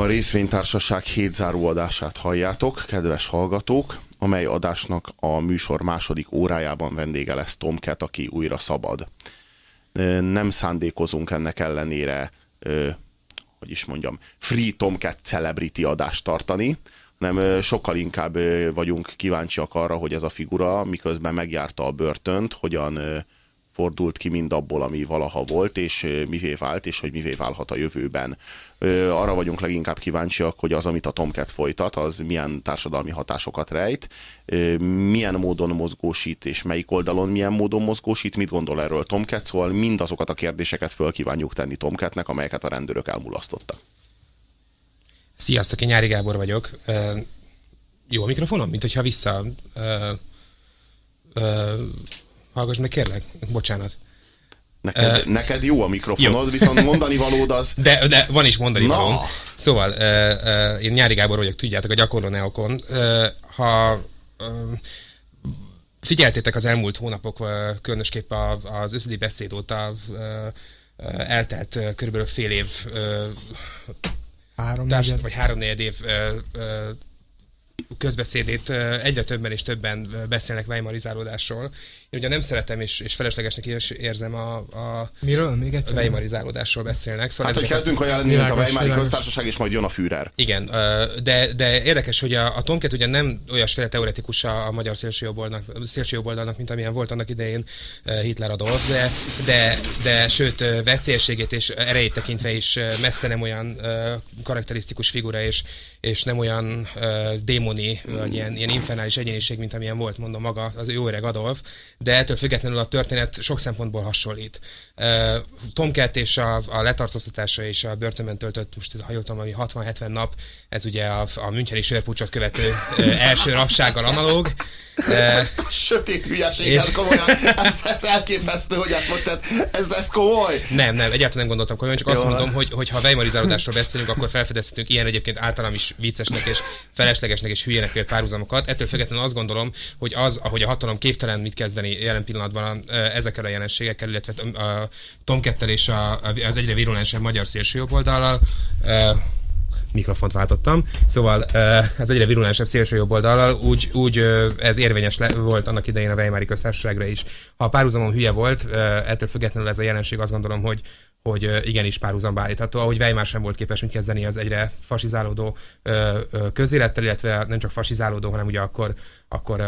A részvénytársaság hétzáró adását halljátok, kedves hallgatók, amely adásnak a műsor második órájában vendége lesz Tomket, aki újra szabad. Nem szándékozunk ennek ellenére, hogy is mondjam, Free Tomcat Celebrity adást tartani, nem sokkal inkább vagyunk kíváncsiak arra, hogy ez a figura miközben megjárta a börtönt, hogyan fordult ki mind abból, ami valaha volt, és mivé vált, és hogy mivé válhat a jövőben. Arra vagyunk leginkább kíváncsiak, hogy az, amit a Tomcat folytat, az milyen társadalmi hatásokat rejt, milyen módon mozgósít, és melyik oldalon milyen módon mozgósít, mit gondol erről Tomcat, szóval mindazokat a kérdéseket föl kívánjuk tenni Tomcatnek, amelyeket a rendőrök elmulasztottak. Sziasztok, én Nyári Gábor vagyok. Jó a mikrofonom? Mint hogyha vissza... Uh, uh, hallgass meg, kérlek. Bocsánat. Neked, uh, neked jó a mikrofonod, jó. viszont mondani valód az... De, de van is mondani Na. valóm. Szóval, uh, uh, én Nyári Gábor vagyok, tudjátok, a gyakorló neokon. Uh, ha uh, figyeltétek az elmúlt hónapok, uh, különösképp az összedi beszéd óta uh, uh, eltelt uh, körülbelül fél év uh, három társ, vagy három év ö, ö, közbeszédét egyre többen és többen beszélnek weimarizálódásról. Én ugye nem szeretem, és, és feleslegesnek is érzem a, a Miről? Még egyszer? weimarizálódásról beszélnek. Szóval hát, hogy kezdünk olyan lenni, mint a Weimari köztársaság, és majd jön a Führer. Igen, de, de érdekes, hogy a, a Tomket ugye nem olyasféle teoretikus a, a magyar szélsőjobboldalnak, mint amilyen volt annak idején Hitler Adolf, de, de, de sőt, veszélyességét és erejét tekintve is messze nem olyan karakterisztikus figura, és, és nem olyan démoni, vagy ilyen, ilyen infernális egyéniség, mint amilyen volt, mondom maga az jó öreg Adolf, de ettől függetlenül a történet sok szempontból hasonlít. Tomcat és a, a letartóztatása és a börtönben töltött, most ha jól tudom, 60-70 nap, ez ugye a, a Müncheni sörpúcsot követő első rapsággal analóg. Uh, Sötét hülyeség, és... ez komolyan, ez, ez elképesztő, hogy ezt mondtad, ez, ez komoly? Nem, nem, egyáltalán nem gondoltam komolyan, csak Jó. azt mondom, hogy, hogy ha weimarizálódásról beszélünk, akkor felfedezhetünk ilyen egyébként általam is viccesnek és feleslegesnek és hülyének vélt párhuzamokat. Ettől függetlenül azt gondolom, hogy az, ahogy a hatalom képtelen mit kezdeni jelen pillanatban ezekkel a jelenségekkel, illetve a Tomkettel és a, az egyre virulensebb magyar szélsőjobboldallal, mikrofont váltottam. Szóval ez egyre virulensebb szélső jobb oldalal, úgy, úgy ez érvényes le, volt annak idején a Weimári köztársaságra is. Ha a párhuzamon hülye volt, ettől függetlenül ez a jelenség azt gondolom, hogy hogy igenis párhuzamba állítható, ahogy Weimar sem volt képes mit kezdeni az egyre fasizálódó közélettel, illetve nem csak fasizálódó, hanem ugye akkor, akkor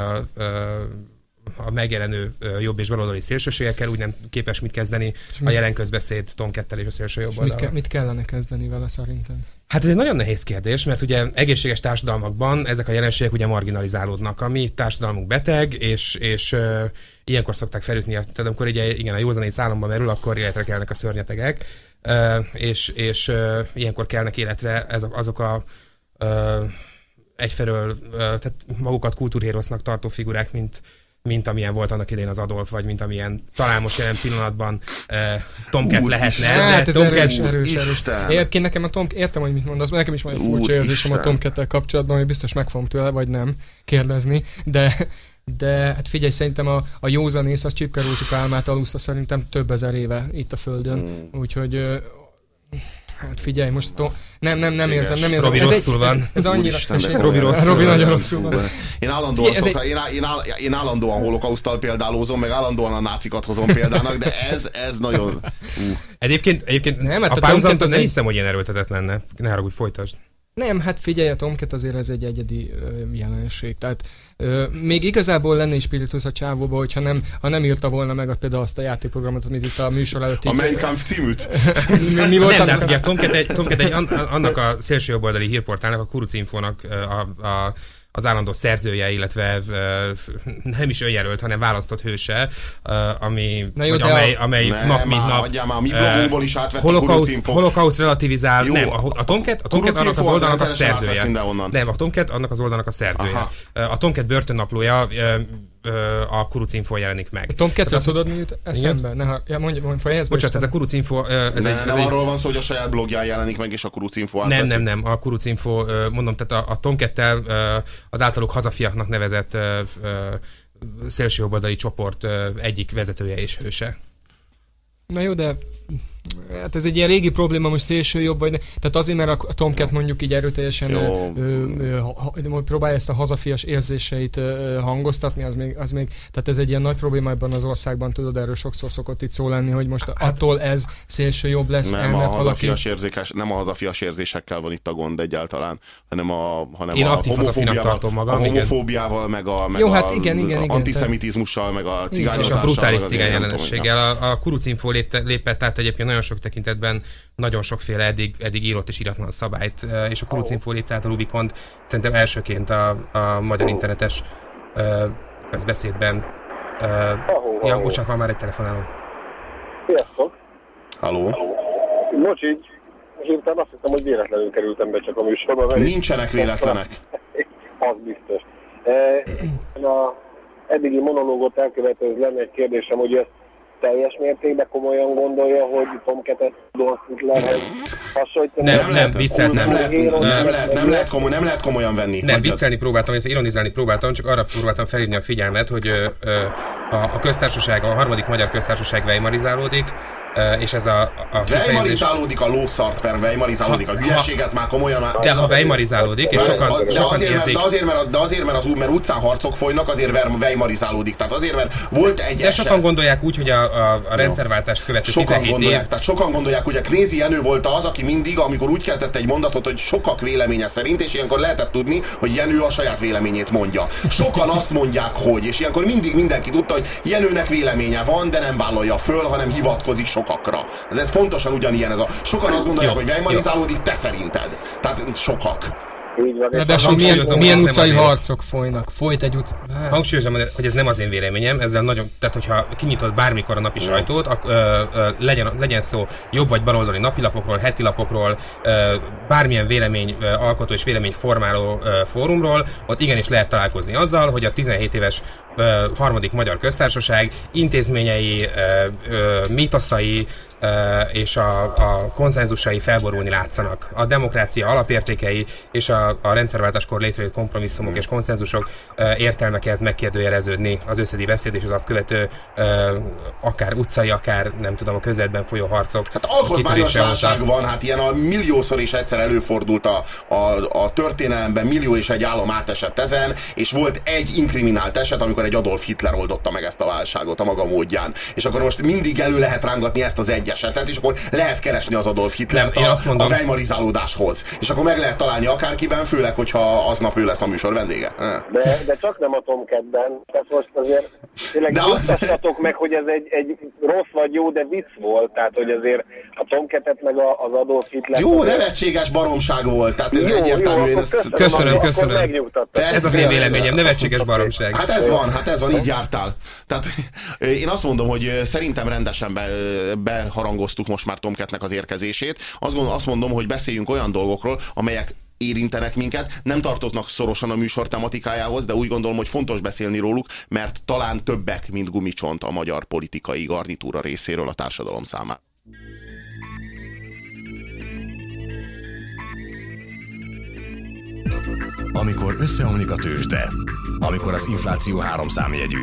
a megjelenő jobb és baloldali szélsőségekkel úgy nem képes mit kezdeni a jelen közbeszéd Tomkettel és a szélső jobb mit, ke- mit kellene kezdeni vele szerintem? Hát ez egy nagyon nehéz kérdés, mert ugye egészséges társadalmakban ezek a jelenségek ugye marginalizálódnak. A mi társadalmunk beteg, és, és uh, ilyenkor szokták felütni, tehát amikor ugye, igen, a józanész államban merül, akkor életre kelnek a szörnyetegek, uh, és, és uh, ilyenkor kelnek életre ezek, azok a uh, egyfelől uh, tehát magukat kultúrhérosznak tartó figurák, mint mint amilyen volt annak idején az Adolf, vagy mint amilyen talán most jelen pillanatban uh, Tomcat lehetne. Hát ez Tomcat... erős, erős, erős. Egyébként nekem a Tom, értem, hogy mit mondasz, mert nekem is van egy furcsa érzésem a Tomcat-tel kapcsolatban, hogy biztos meg fogom tőle, vagy nem kérdezni, de de hát figyelj, szerintem a, a józanész az csipkerócsika álmát alussza szerintem több ezer éve itt a Földön, mm. úgyhogy Hát figyelj, most to... nem, nem, nem érzem, nem érzem. Robi ez rosszul egy, van. Ez, ez annyira... Úristen, Robi rosszul Robi nagyon rosszul van. Én állandóan, szokta, egy... én, én, áll, én állandóan holokausztal példálózom, meg állandóan a nácikat hozom példának, de ez, ez nagyon... Uh. Egyébként, egyébként nem, hát a, a párhuzamot nem hiszem, hogy ilyen erőltetett lenne. Ne haragudj, folytasd. Nem, hát figyelj, a Tomcat azért ez egy egyedi ö, jelenség. Tehát ö, még igazából lenne is spiritus a csávóba, hogyha nem, ha nem írta volna meg a, például azt a játékprogramot, amit itt a műsor előtt... A Mein Kampf címűt? mi, mi volt nem, de ugye Tomcat egy, Tomcat egy an, annak a szélső jobboldali hírportálnak, a Kuruc Infónak a, a az állandó szerzője, illetve nem is önjelölt, hanem választott hőse, ami, Na jó, amely, amely ne, nap mint nap. Adjál már, a mi blogunkból is átvett holokauszt, a holokauszt relativizál. Jó. Nem, a, a Tomcat, a Tomcat annak az oldalnak a szerzője. Nem, a Tomcat annak az oldalnak a szerzője. Aha. A Tomcat börtönnaplója a Kuruc Info jelenik meg. A Tom 2 tudod, mi jut eszembe? Ne, ja, mondj, mondj, Bocsánat, tehát a Kuruc Info... Ez ne, egy, ez nem egy... arról van szó, hogy a saját blogján jelenik meg, és a Kuruc Info Nem, nem, nem, a Kuruc Info, mondom, tehát a, a Tom 2 az általuk hazafiaknak nevezett szélsőjobboldali csoport egyik vezetője és hőse. Na jó, de Hát ez egy ilyen régi probléma, most szélső jobb vagy ne. Tehát azért, mert a Tomcat mondjuk így erőteljesen ö, ö, ha, próbálja ezt a hazafias érzéseit ö, hangoztatni, az még, az még, tehát ez egy ilyen nagy probléma ebben az országban, tudod, erről sokszor szokott itt szó lenni, hogy most hát, attól ez szélső jobb lesz. Nem, a hazafias, valaki... érzékes, nem a hazafias érzésekkel van itt a gond egyáltalán, hanem a, hanem Én a aktív hazafinak tartom magam. A homofóbiával, meg a, meg Jó, hát igen, igen, igen, antiszemitizmussal, meg a cigányozással. És a brutális cigány jelenséggel. A, a Kurucinfo lépett át egyébként nagyon sok tekintetben nagyon sokféle eddig, eddig írott és íratlan szabályt, és a Kurucinfo tehát a Rubikont szerintem elsőként a, a magyar internetes beszédben. Uh, ja, bocsánat, van már egy telefonáló. Sziasztok! Halló! Bocs, így hirtelen azt hiszem, hogy véletlenül kerültem be csak a műsorba. Nincsenek véletlenek. az biztos. A eddigi monológot elkövető lenne egy kérdésem, hogy ezt teljes mértékben komolyan gondolja, hogy Tom Ketet Dolph Hitlerhez hasonlítani. Nem, nem, viccelt, nem, lehet, nem, lehet, nem, lehet komoly, nem lehet komolyan venni. Nem, viccelni próbáltam, illetve ironizálni próbáltam, csak arra próbáltam felhívni a figyelmet, hogy ö, ö, a, a köztársaság, a harmadik magyar köztársaság weimarizálódik, és ez a, a Weimarizálódik a lószart, mert weimarizálódik a hülyeséget, ha, már komolyan már... De ha weimarizálódik, és sokan, de, sokan azért, érzik... De azért, mert, de azért, mert, az, mert utcán harcok folynak, azért weimarizálódik. Tehát azért, mert volt egy De sokan gondolják úgy, hogy a, a, a rendszerváltást követő sokan 17 gondolják, év... Tehát sokan gondolják, hogy a Knézi Jenő volt az, aki mindig, amikor úgy kezdett egy mondatot, hogy sokak véleménye szerint, és ilyenkor lehetett tudni, hogy Jenő a saját véleményét mondja. Sokan azt mondják, hogy, és ilyenkor mindig mindenki tudta, hogy Jenőnek véleménye van, de nem vállalja föl, hanem hivatkozik sokakra. Ez, ez pontosan ugyanilyen ez a... Sokan azt gondolják, hogy weimarizálódik, te szerinted. Tehát sokak. Így van. Ráadásul milyen, milyen utcai harcok folynak. Folyt egy ut... Hát. Hangsúlyozom, hogy ez nem az én véleményem, ezzel nagyon, tehát hogyha kinyitod bármikor a napi sajtót, ak, ö, ö, legyen, legyen szó jobb vagy baloldali napilapokról, heti lapokról, ö, bármilyen vélemény ö, alkotó és vélemény formáló ö, fórumról, ott igenis lehet találkozni azzal, hogy a 17 éves ö, harmadik magyar köztársaság intézményei, ö, ö, mítoszai, és a, a konszenzusai felborulni látszanak. A demokrácia alapértékei és a, a rendszerváltáskor létrejött kompromisszumok és konszenzusok értelme kezd megkérdőjeleződni az összedi beszéd és az azt követő akár utcai, akár nem tudom, a közvetben folyó harcok. Hát alkotmányos válság van, hát ilyen a milliószor is egyszer előfordult a, a, a történelemben, millió és egy állam átesett ezen, és volt egy inkriminált eset, amikor egy Adolf Hitler oldotta meg ezt a válságot a maga módján. És akkor most mindig elő lehet rángatni ezt az egy esetet, és akkor lehet keresni az Adolf Hitler a, azt mondom. a weimarizálódáshoz. És akkor meg lehet találni akárkiben, főleg, hogyha aznap ő lesz a műsor vendége. De, de csak nem a Tomkedben. Tehát most azért tényleg nyugtassatok meg, hogy ez egy, egy rossz vagy jó, de vicc volt. Tehát, hogy azért a Tomketet meg a, az Adolf Hitler... Jó, azért... nevetséges baromság volt. Tehát ez jó, egyértelmű. Jó, ezt... Köszönöm, köszönöm. Ez az én véleményem, nevetséges baromság. Hát ez van, hát ez van, így jártál. Tehát én azt mondom, hogy szerintem rendesen be, be harangoztuk most már Tomketnek az érkezését. Azt, gondol, azt mondom, hogy beszéljünk olyan dolgokról, amelyek érintenek minket, nem tartoznak szorosan a műsor tematikájához, de úgy gondolom, hogy fontos beszélni róluk, mert talán többek, mint gumicsont a magyar politikai garnitúra részéről a társadalom számára. Amikor összeomlik a tőzsde, amikor az infláció három számjegyű,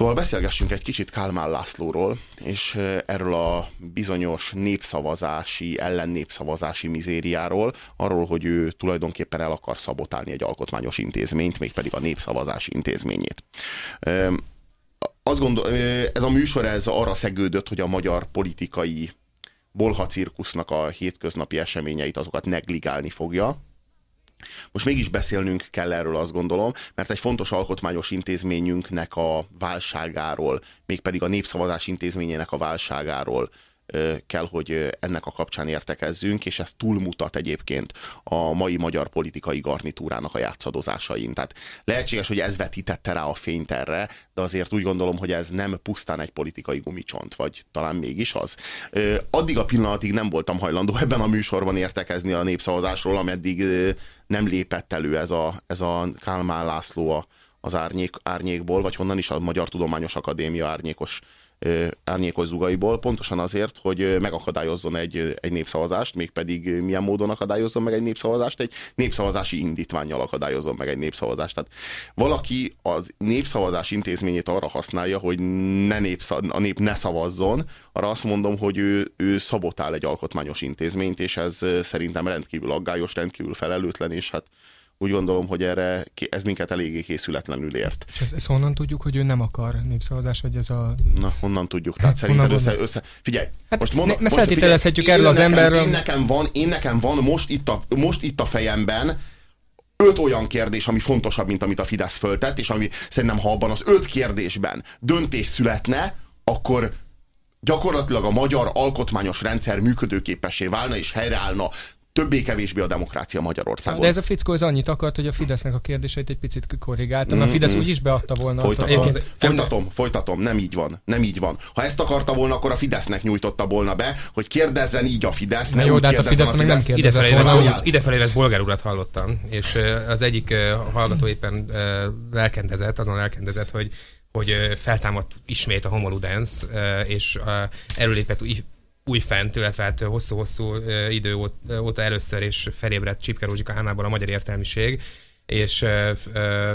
Szóval beszélgessünk egy kicsit Kálmán Lászlóról, és erről a bizonyos népszavazási, ellennépszavazási mizériáról, arról, hogy ő tulajdonképpen el akar szabotálni egy alkotmányos intézményt, mégpedig a népszavazási intézményét. Azt gondol, ez a műsor ez arra szegődött, hogy a magyar politikai bolha cirkusznak a hétköznapi eseményeit, azokat negligálni fogja. Most mégis beszélnünk kell erről, azt gondolom, mert egy fontos alkotmányos intézményünknek a válságáról, mégpedig a népszavazás intézményének a válságáról kell, hogy ennek a kapcsán értekezzünk, és ez túlmutat egyébként a mai magyar politikai garnitúrának a játszadozásain. Tehát lehetséges, hogy ez vetítette rá a fényt erre, de azért úgy gondolom, hogy ez nem pusztán egy politikai gumicsont, vagy talán mégis az. Addig a pillanatig nem voltam hajlandó ebben a műsorban értekezni a népszavazásról, ameddig nem lépett elő ez a, ez a Kálmán László az árnyék, árnyékból, vagy honnan is a Magyar Tudományos Akadémia árnyékos árnyékos zugaiból, pontosan azért, hogy megakadályozzon egy, egy népszavazást, mégpedig milyen módon akadályozzon meg egy népszavazást, egy népszavazási indítványjal akadályozzon meg egy népszavazást. Tehát valaki az népszavazás intézményét arra használja, hogy ne népszav, a nép ne szavazzon, arra azt mondom, hogy ő, ő szabotál egy alkotmányos intézményt, és ez szerintem rendkívül aggályos, rendkívül felelőtlen, és hát úgy gondolom, hogy erre ez minket eléggé készületlenül ért. És ezt, ezt honnan tudjuk, hogy ő nem akar népszavazás, vagy ez a... Na, honnan tudjuk? Tehát hát, szerinted össze, össze... Figyelj, hát most mondom... Ne, feltételezhetjük erről az nekem, emberről... Én nekem van, én nekem van most itt a, most itt a fejemben öt olyan kérdés, ami fontosabb, mint amit a Fidesz föltett, és ami szerintem, ha abban az öt kérdésben döntés születne, akkor gyakorlatilag a magyar alkotmányos rendszer működőképessé válna és helyreállna többé-kevésbé a demokrácia Magyarországon. De ez a fickó ez annyit akart, hogy a Fidesznek a kérdéseit egy picit korrigáltam. Mm-hmm. A Fidesz úgy is beadta volna. Folytatom, a... folytatom, folytatom, nem így van. Nem így van. Ha ezt akarta volna, akkor a Fidesznek nyújtotta volna be, hogy kérdezzen így a Fidesz. Ne jó, de hát a Fidesz meg nem kérdezett volna. Idefelé vett bolgár urat hallottam, és az egyik hallgató éppen lelkendezett, azon lelkendezett, hogy hogy feltámadt ismét a homoludens, és erőlépett újfent, illetve hát hosszú-hosszú idő óta először és felébredt Csipke Rózsika álmában a magyar értelmiség, és ö, ö,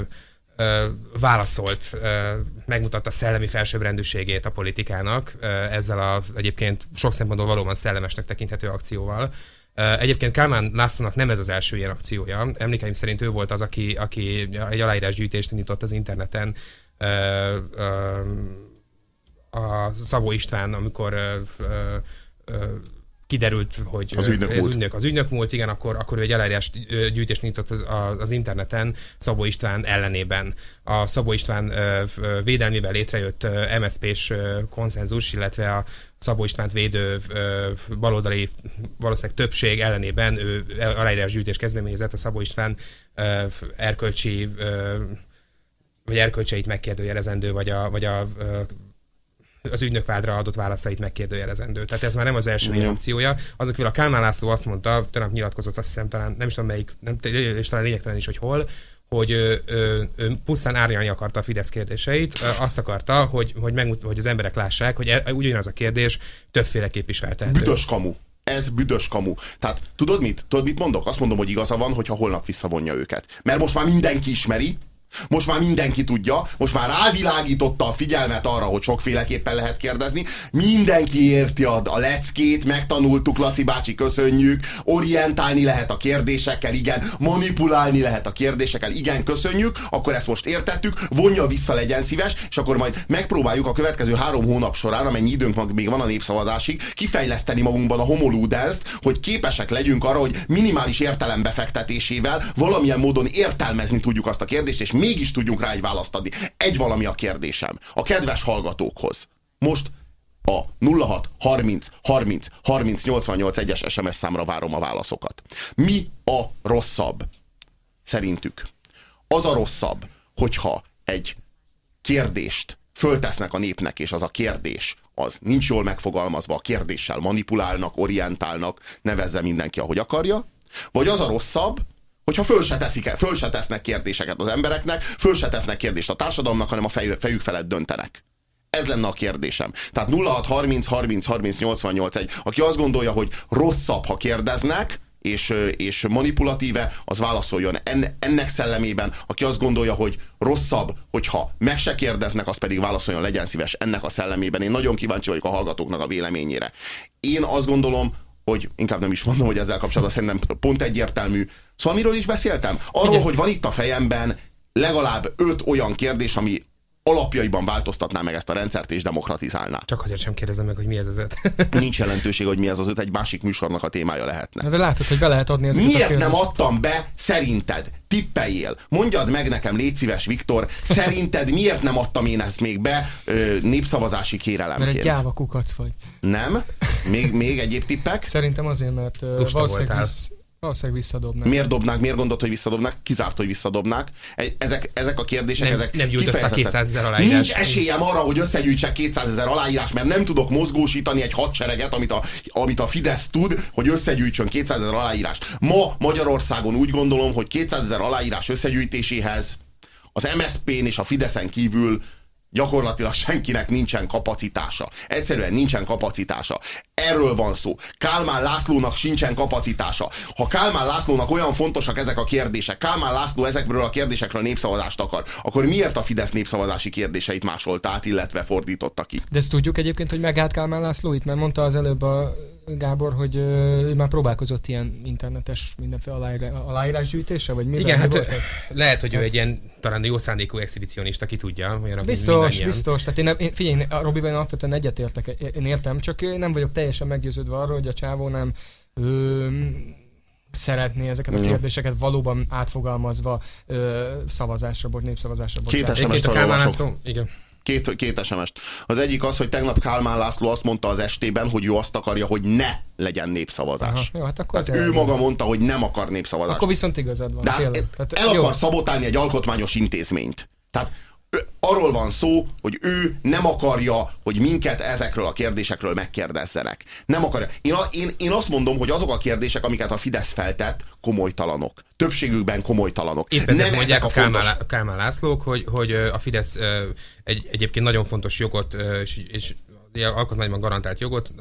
ö, válaszolt, ö, megmutatta szellemi felsőbbrendűségét a politikának ezzel az egyébként sok szempontból valóban szellemesnek tekinthető akcióval. Egyébként Kálmán Lászlónak nem ez az első ilyen akciója. Emlékeim szerint ő volt az, aki, aki egy aláírásgyűjtést indított az interneten a Szabó István, amikor kiderült, hogy az ügynök, ez ügynök, az ügynök múlt, igen, akkor, akkor ő egy elárás gyűjtést nyitott az, az, interneten Szabó István ellenében. A Szabó István védelmével létrejött MSZP-s konszenzus, illetve a Szabó Istvánt védő baloldali valószínűleg többség ellenében ő aláírás gyűjtés kezdeményezett a Szabó István erkölcsi vagy erkölcseit megkérdőjelezendő, vagy a, vagy a az ügynökvádra adott válaszait megkérdőjelezendő. Tehát ez már nem az első mm. akciója. Azok, a Kálmán László azt mondta, tegnap nyilatkozott, azt hiszem, talán nem is tudom melyik, nem, és talán lényegtelen is, hogy hol, hogy ő, ő, ő pusztán árnyalni akarta a Fidesz kérdéseit, azt akarta, hogy, hogy, megmut, hogy az emberek lássák, hogy e, ugyanaz a kérdés többféleképp is feltehető. Büdös kamu. Ez büdös kamu. Tehát tudod mit? Tudod mit mondok? Azt mondom, hogy igaza van, hogyha holnap visszavonja őket. Mert most már mindenki ismeri, most már mindenki tudja, most már rávilágította a figyelmet arra, hogy sokféleképpen lehet kérdezni. Mindenki érti a, a leckét, megtanultuk, Laci bácsi, köszönjük. Orientálni lehet a kérdésekkel, igen. Manipulálni lehet a kérdésekkel, igen, köszönjük. Akkor ezt most értettük, vonja vissza, legyen szíves, és akkor majd megpróbáljuk a következő három hónap során, amennyi időnk még van a népszavazásig, kifejleszteni magunkban a homoludenszt, hogy képesek legyünk arra, hogy minimális értelem befektetésével valamilyen módon értelmezni tudjuk azt a kérdést, és mégis tudjunk rá egy választ adni. Egy valami a kérdésem. A kedves hallgatókhoz. Most a 06 30 30 30 88 egyes SMS számra várom a válaszokat. Mi a rosszabb? Szerintük. Az a rosszabb, hogyha egy kérdést föltesznek a népnek, és az a kérdés az nincs jól megfogalmazva, a kérdéssel manipulálnak, orientálnak, nevezze mindenki, ahogy akarja, vagy az a rosszabb, hogyha föl se, teszik, föl se tesznek kérdéseket az embereknek, föl se tesznek kérdést a társadalomnak, hanem a fej, fejük felett döntenek. Ez lenne a kérdésem. Tehát 06 30 30 30 88 1. Aki azt gondolja, hogy rosszabb, ha kérdeznek, és, és manipulatíve, az válaszoljon en, ennek szellemében. Aki azt gondolja, hogy rosszabb, hogyha meg se kérdeznek, az pedig válaszoljon, legyen szíves ennek a szellemében. Én nagyon kíváncsi vagyok a hallgatóknak a véleményére. Én azt gondolom, hogy inkább nem is mondom, hogy ezzel kapcsolatban szerintem pont egyértelmű. Szóval miről is beszéltem? Arról, Igen. hogy van itt a fejemben legalább öt olyan kérdés, ami alapjaiban változtatná meg ezt a rendszert és demokratizálná. Csak azért sem kérdezem meg, hogy mi ez az öt. Nincs jelentőség, hogy mi ez az öt, egy másik műsornak a témája lehetne. De látod, hogy be lehet adni ezeket Miért a nem adtam be, szerinted? Tippeljél. Mondjad meg nekem, légy szíves, Viktor, szerinted miért nem adtam én ezt még be ö, népszavazási kérelemként? Mert egy gyáva kukac vagy. Nem? Még, még egyéb tippek? Szerintem azért, mert uh, valószínűleg visz, Valószínűleg visszadobnák. Miért dobnák? Miért gondolt, hogy visszadobnák? Kizárt, hogy visszadobnák. Ezek, ezek a kérdések, nem, ezek Nem gyűjt össze 200 ezer aláírás. Nincs esélyem arra, hogy összegyűjtsek 200 ezer aláírás, mert nem tudok mozgósítani egy hadsereget, amit a, amit a Fidesz tud, hogy összegyűjtsön 200 ezer aláírást. Ma Magyarországon úgy gondolom, hogy 200 ezer aláírás összegyűjtéséhez az MSZP-n és a Fideszen kívül Gyakorlatilag senkinek nincsen kapacitása. Egyszerűen nincsen kapacitása. Erről van szó. Kálmán Lászlónak sincsen kapacitása. Ha Kálmán Lászlónak olyan fontosak ezek a kérdések, Kálmán László ezekről a kérdésekről népszavazást akar, akkor miért a Fidesz népszavazási kérdéseit másolt át, illetve fordította ki? De ezt tudjuk egyébként, hogy megállt Kálmán László itt, mert mondta az előbb a Gábor, hogy ő már próbálkozott ilyen internetes mindenféle aláírásgyűjtése, vagy mi? Igen, hát volt? lehet, hogy ő egy ilyen talán jó szándékú exhibicionista, ki tudja. Olyan, biztos, biztos. Tehát én, én figyelj, a Robival én alapvetően egyetértek, én értem, csak nem vagyok teljesen meggyőződve arról, hogy a csávó nem ő, szeretné ezeket a kérdéseket valóban átfogalmazva ö, szavazásra, vagy népszavazásra. Két sms Igen. Két, két SMS-t. Az egyik az, hogy tegnap Kálmán László azt mondta az estében, hogy ő azt akarja, hogy ne legyen népszavazás. Aha, jó, hát akkor ő maga mondta, hogy nem akar népszavazást. Akkor viszont igazad van. De hát Tehát, el jó. akar szabotálni egy alkotmányos intézményt. Tehát arról van szó, hogy ő nem akarja, hogy minket ezekről a kérdésekről megkérdezzenek. Nem akarja. Én, a, én, én azt mondom, hogy azok a kérdések, amiket a Fidesz feltett, komolytalanok. Többségükben komolytalanok. Épp ezek nem mondják ezek a, a Kálmán, Kálmán Lászlók, hogy, hogy a Fidesz egy, egyébként nagyon fontos jogot, és, és alkotmányban garantált jogot,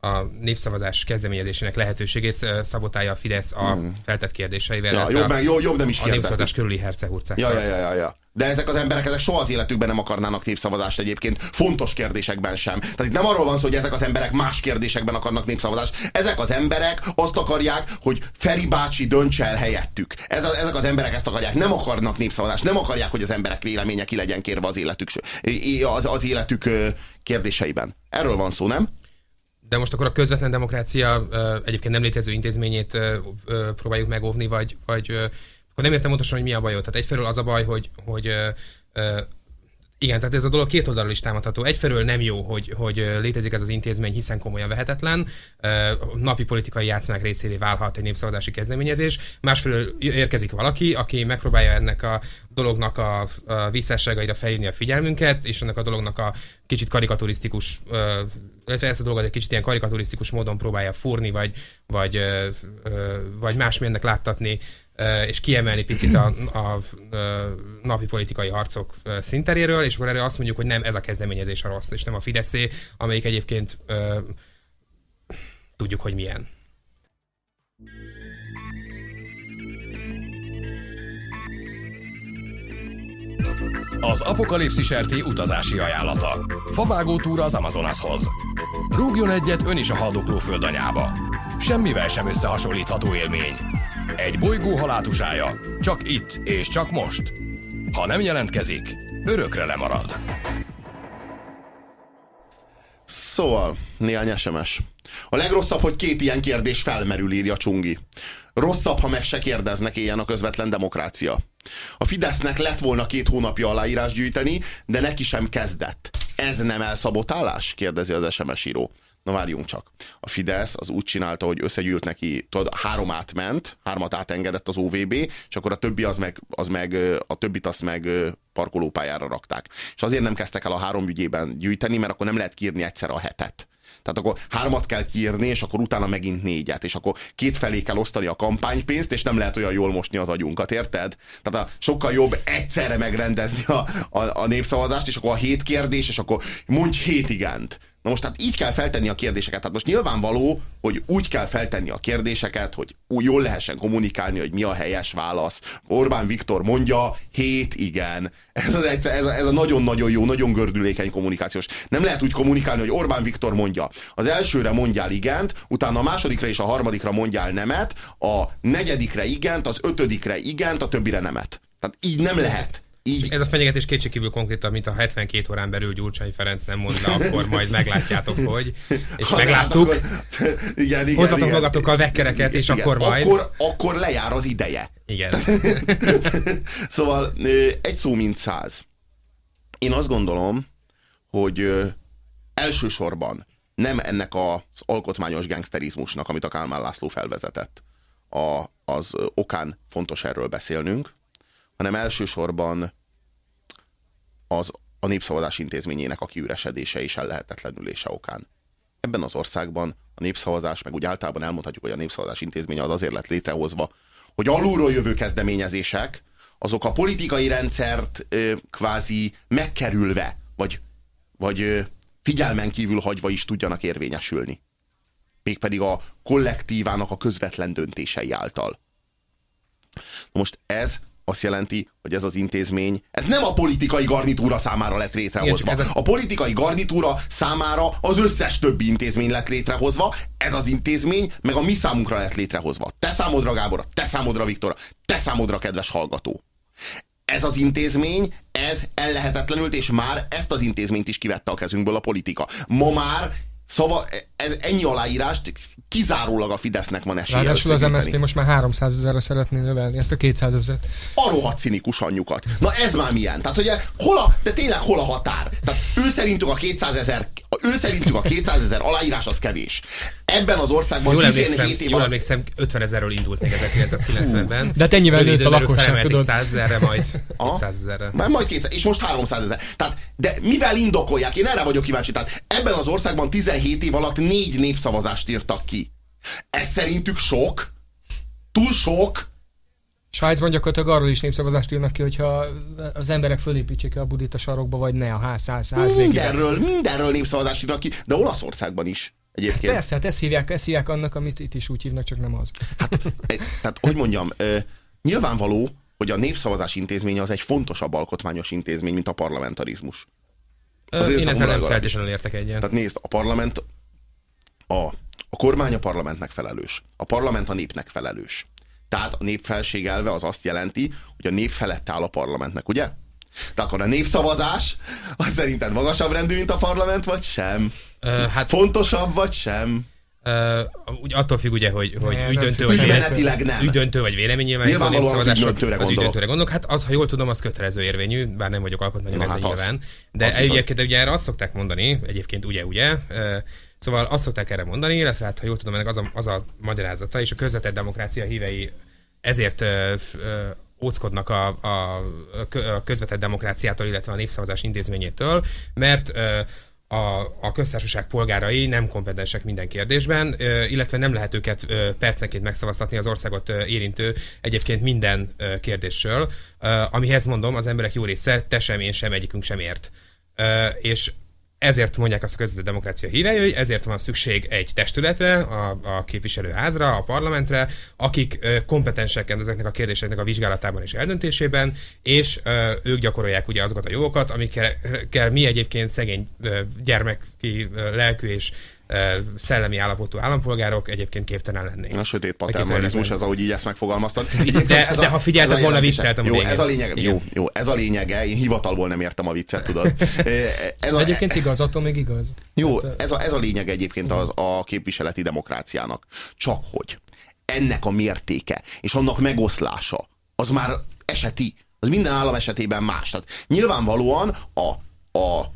a népszavazás kezdeményezésének lehetőségét szabotálja a Fidesz a hmm. feltett kérdéseivel. Ja, jobb, a, jobb, jobb nem is A népszavazás körüli hercehurcákkal. Ja, ja, ja, ja. De ezek az emberek ezek soha az életükben nem akarnának népszavazást egyébként, fontos kérdésekben sem. Tehát itt nem arról van szó, hogy ezek az emberek más kérdésekben akarnak népszavazást. Ezek az emberek azt akarják, hogy Feri bácsi döntse el helyettük. Ez a, ezek az emberek ezt akarják. Nem akarnak népszavazást, nem akarják, hogy az emberek véleménye ki legyen kérve az életük, az, az életük kérdéseiben. Erről van szó, nem? De most akkor a közvetlen demokrácia egyébként nem létező intézményét próbáljuk megóvni, vagy, vagy akkor nem értem pontosan, hogy mi a bajod. Tehát egyfelől az a baj, hogy, hogy igen, tehát ez a dolog két oldalról is támadható. Egyfelől nem jó, hogy, hogy létezik ez az intézmény, hiszen komolyan vehetetlen. Napi politikai játszmák részévé válhat egy népszavazási kezdeményezés. Másfelől érkezik valaki, aki megpróbálja ennek a dolognak a, a visszásságaira felhívni a figyelmünket, és ennek a dolognak a kicsit karikaturisztikus, illetve ezt a dolgot egy kicsit ilyen karikaturisztikus módon próbálja fúrni, vagy, vagy, vagy másmilyennek láttatni és kiemelni picit a, a, napi politikai harcok szinteréről, és akkor erre azt mondjuk, hogy nem ez a kezdeményezés a rossz, és nem a Fideszé, amelyik egyébként tudjuk, hogy milyen. Az Apokalipszis RT utazási ajánlata. Favágó túra az Amazonashoz. Rúgjon egyet ön is a haldokló földanyába. Semmivel sem összehasonlítható élmény. Egy bolygó halátusája. Csak itt és csak most. Ha nem jelentkezik, örökre lemarad. Szóval, néhány SMS. A legrosszabb, hogy két ilyen kérdés felmerül, írja Csungi. Rosszabb, ha meg se kérdeznek ilyen a közvetlen demokrácia. A Fidesznek lett volna két hónapja aláírás gyűjteni, de neki sem kezdett. Ez nem elszabotálás? kérdezi az SMS író. Na várjunk csak. A Fidesz az úgy csinálta, hogy összegyűlt neki, tudod, három átment, hármat átengedett az OVB, és akkor a többi az meg, az meg a többit azt meg parkolópályára rakták. És azért nem kezdtek el a három ügyében gyűjteni, mert akkor nem lehet kírni egyszer a hetet. Tehát akkor hármat kell kiírni, és akkor utána megint négyet, és akkor két felé kell osztani a kampánypénzt, és nem lehet olyan jól mosni az agyunkat, érted? Tehát a, sokkal jobb egyszerre megrendezni a, a, a népszavazást, és akkor a hét kérdés, és akkor mondj hét igent. Na most hát így kell feltenni a kérdéseket. Tehát most nyilvánvaló, hogy úgy kell feltenni a kérdéseket, hogy úgy jól lehessen kommunikálni, hogy mi a helyes válasz. Orbán Viktor mondja, hét igen. Ez, az egyszer, ez, a, ez a nagyon-nagyon jó, nagyon gördülékeny kommunikációs. Nem lehet úgy kommunikálni, hogy Orbán Viktor mondja. Az elsőre mondjál igent, utána a másodikra és a harmadikra mondjál nemet, a negyedikre igent, az ötödikre igent, a többire nemet. Tehát így nem lehet. Így... Ez a fenyegetés kétségkívül konkrétan, mint a 72 órán belül Gyurcsány Ferenc nem mond le, akkor majd meglátjátok, hogy. És ha megláttuk. Akkor... igen, igen, Hozzatok igen, magatokkal vekkereket, és igen, akkor majd... Akkor, akkor lejár az ideje. Igen. szóval egy szó mint száz. Én azt gondolom, hogy elsősorban nem ennek az alkotmányos gangsterizmusnak, amit a Kálmán László felvezetett, a, az okán fontos erről beszélnünk, hanem elsősorban az a népszavazás intézményének a kiüresedése és ellehetetlenülése okán. Ebben az országban a népszavazás, meg úgy általában elmondhatjuk, hogy a népszavazás intézménye az azért lett létrehozva, hogy alulról jövő kezdeményezések, azok a politikai rendszert ö, kvázi megkerülve, vagy, vagy ö, figyelmen kívül hagyva is tudjanak érvényesülni. Mégpedig a kollektívának a közvetlen döntései által. Most ez azt jelenti, hogy ez az intézmény, ez nem a politikai garnitúra számára lett létrehozva. Igen, a... a politikai garnitúra számára az összes többi intézmény lett létrehozva, ez az intézmény meg a mi számunkra lett létrehozva. Te számodra, Gábor, te számodra, Viktor, te számodra, kedves hallgató. Ez az intézmény, ez ellehetetlenült, és már ezt az intézményt is kivette a kezünkből a politika. Ma már Szóval ez ennyi aláírást kizárólag a Fidesznek van esélye. Ráadásul az MSZP most már 300 ezerre szeretné növelni ezt a 200 ezeret. A rohadt cinikus anyjukat. Na ez már milyen? Tehát ugye hol a, de tényleg hol a határ? Tehát ő szerintük a 200 ezer, ő szerintük a 200 ezer aláírás az kevés. Ebben az országban jól emlékszem, év jól emlékszem 50 ezerről indult még 1990-ben. De hát ennyivel nőtt a lakosság, tudod. 100 ezerre, majd 200 ezerre. Már majd 200, és most 300 ezer. Tehát, de mivel indokolják? Én erre vagyok kíváncsi. Tehát ebben az országban 17 év alatt négy népszavazást írtak ki. Ez szerintük sok? Túl sok? Svájcban gyakorlatilag arról is népszavazást írnak ki, hogyha az emberek fölépítsék a budit a sarokba, vagy ne a ház, ház, ház Mindenről, mindenről népszavazást írnak ki, de Olaszországban is. Egyébként. Hát persze, hát ezt hívják, ezt hívják annak, amit itt is úgy hívnak, csak nem az. Hát, e, tehát, hogy mondjam, nyilvánvaló, hogy a népszavazás intézménye az egy fontosabb alkotmányos intézmény, mint a parlamentarizmus. Azért Én ezzel nem feltétlenül értek egyet. Tehát nézd, a parlament, a, a kormány a parlamentnek felelős. A parlament a népnek felelős. Tehát a népfelség elve az azt jelenti, hogy a nép felett áll a parlamentnek, ugye? De akkor a népszavazás, az szerinted magasabb rendű, mint a parlament, vagy sem? Uh, hát, Fontosabb, vagy sem? Uh, úgy attól függ ugye, hogy, hogy ügydöntő, vagy vélemény, ügydöntő vagy véleménynyilvánító az ügydöntőre, az ügydöntőre gondolok. Hát az, ha jól tudom, az kötelező érvényű, bár nem vagyok alkotmányos hát nyilván. De egyébként ugye erre azt szokták mondani, egyébként ugye, ugye, uh, szóval azt szokták erre mondani, illetve hát, ha jól tudom, ennek az a, az a magyarázata, és a közvetett demokrácia hívei ezért uh, óckodnak a, a, a közvetett demokráciától, illetve a népszavazás intézményétől, mert a, a köztársaság polgárai nem kompetensek minden kérdésben, illetve nem lehet őket percenként megszavaztatni az országot érintő egyébként minden kérdésről, amihez mondom, az emberek jó része, te sem, én sem, egyikünk sem ért. És ezért mondják azt a közvetett demokrácia hívei, hogy ezért van szükség egy testületre, a, a képviselőházra, a parlamentre, akik kompetensek ezeknek a kérdéseknek a vizsgálatában és eldöntésében, és ők gyakorolják ugye azokat a jogokat, amikkel mi egyébként szegény gyermeki lelkű és szellemi állapotú állampolgárok egyébként képtelen lennénk. A sötét paternalizmus, ez ahogy így ezt megfogalmaztad. De, ez a, de ha figyeltek volna, vicceltem jó, a ez a lényeg, jó, jó, ez a lényege, én hivatalból nem értem a viccet, tudod. Ez a, egyébként igaz, attól még igaz. Jó, ez a, ez a lényeg egyébként az, a képviseleti demokráciának. Csak hogy ennek a mértéke és annak megoszlása, az már eseti, az minden állam esetében más. Tehát nyilvánvalóan a, a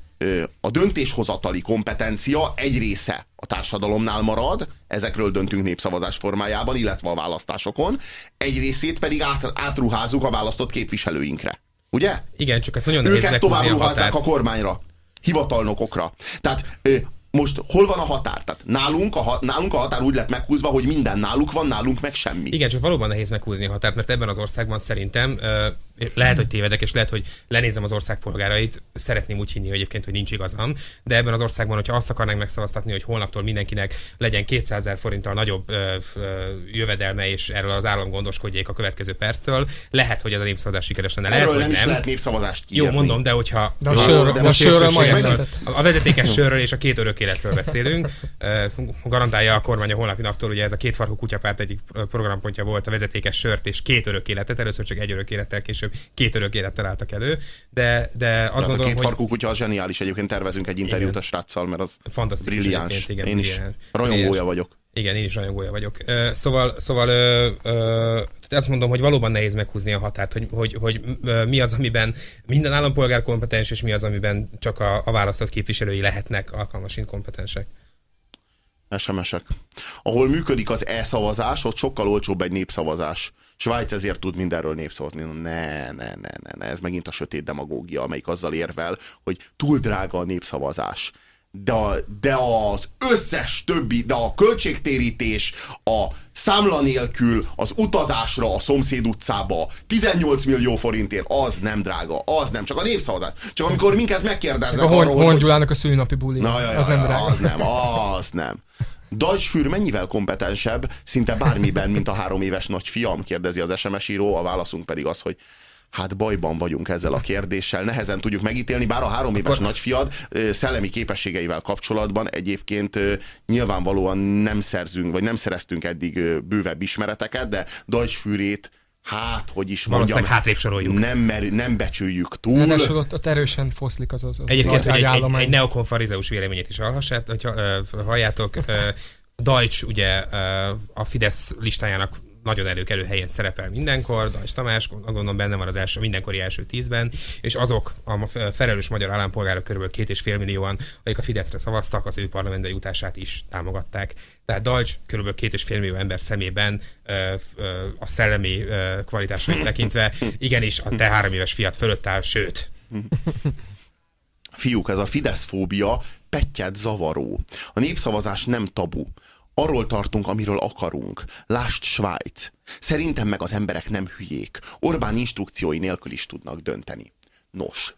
a döntéshozatali kompetencia egy része a társadalomnál marad, ezekről döntünk népszavazás formájában, illetve a választásokon, egy részét pedig át, átruházzuk a választott képviselőinkre. Ugye? Igen, csak hát nagyon nehéz Ők ezt tovább ruházzák a, a kormányra, hivatalnokokra. Tehát most hol van a határ? Tehát nálunk a, nálunk a határ úgy lett meghúzva, hogy minden náluk van, nálunk meg semmi. Igen, csak valóban nehéz meghúzni a határt, mert ebben az országban szerintem lehet, hogy tévedek, és lehet, hogy lenézem az ország polgárait, szeretném úgy hinni hogy egyébként, hogy nincs igazam, de ebben az országban, hogyha azt akarnánk megszavaztatni, hogy holnaptól mindenkinek legyen 200 ezer forinttal nagyobb ö, ö, jövedelme, és erről az állam gondoskodjék a következő perctől, lehet, hogy ez a népszavazás sikeres lenne. Lehet, hogy nem. nem. lehet népszavazást kérni. Jó, mondom, de hogyha de a, sör, de a, sörről sörről, a vezetékes sörről és a két örök életről beszélünk, garantálja a kormány a holnapi naptól, ugye ez a két farkú kutyapárt egyik programpontja volt a vezetékes sört és két örök életet, először csak egy örök élettel, később később két örök élettel álltak elő, de, de azt gondolom, a két farkú kutya az zseniális, egyébként tervezünk egy interjút a sráccal, mert az Fantasztikus brilliáns. Igen, Én is rajongója vagyok. Igen, én is rajongója vagyok. Szóval, szóval azt mondom, hogy valóban nehéz meghúzni a határt, hogy, hogy, hogy mi az, amiben minden állampolgár kompetens, és mi az, amiben csak a, a választott képviselői lehetnek alkalmas inkompetensek. SMS-ek. Ahol működik az e-szavazás, ott sokkal olcsóbb egy népszavazás. Svájc ezért tud mindenről népszavazni. Ne, ne, ne, ne, ne, ez megint a sötét demagógia, amelyik azzal érvel, hogy túl drága a népszavazás de, a, de az összes többi, de a költségtérítés, a számla nélkül az utazásra a szomszéd utcába 18 millió forintért, az nem drága, az nem, csak a népszavazás. Csak amikor minket megkérdeznek a hon, arról, Hon Gyulának a szülinapi buli, na, jaj, az jaj, nem drága. Az nem, az nem. Dajsfűr mennyivel kompetensebb, szinte bármiben, mint a három éves nagyfiam, kérdezi az SMS író, a válaszunk pedig az, hogy hát bajban vagyunk ezzel a kérdéssel, nehezen tudjuk megítélni, bár a három éves Akkor... nagyfiad szellemi képességeivel kapcsolatban egyébként nyilvánvalóan nem szerzünk, vagy nem szereztünk eddig bővebb ismereteket, de Deutschfürét hát, hogy is mondjam, hátrébb soroljuk. Nem, mer, nem becsüljük túl. Ráadásul ott, ott erősen foszlik az az, az Egyébként, hogy egy, egy, egy neokon farizeus véleményét is hallhassát, hogyha uh, halljátok, uh, Deutsch ugye uh, a Fidesz listájának nagyon előkelő helyen szerepel mindenkor, Dajs Tamás, gondolom benne van az első, mindenkori első tízben, és azok a felelős magyar állampolgárok körülbelül két és fél millióan, akik a Fideszre szavaztak, az ő parlamentbe jutását is támogatták. Tehát Dajcs körülbelül két és fél millió ember szemében a szellemi kvalitásait tekintve igenis a te három éves fiat fölött áll, sőt. Fiúk, ez a Fidesz fóbia pettyet zavaró. A népszavazás nem tabu. Arról tartunk, amiről akarunk. Lást Svájc. Szerintem meg az emberek nem hülyék. Orbán instrukciói nélkül is tudnak dönteni. Nos,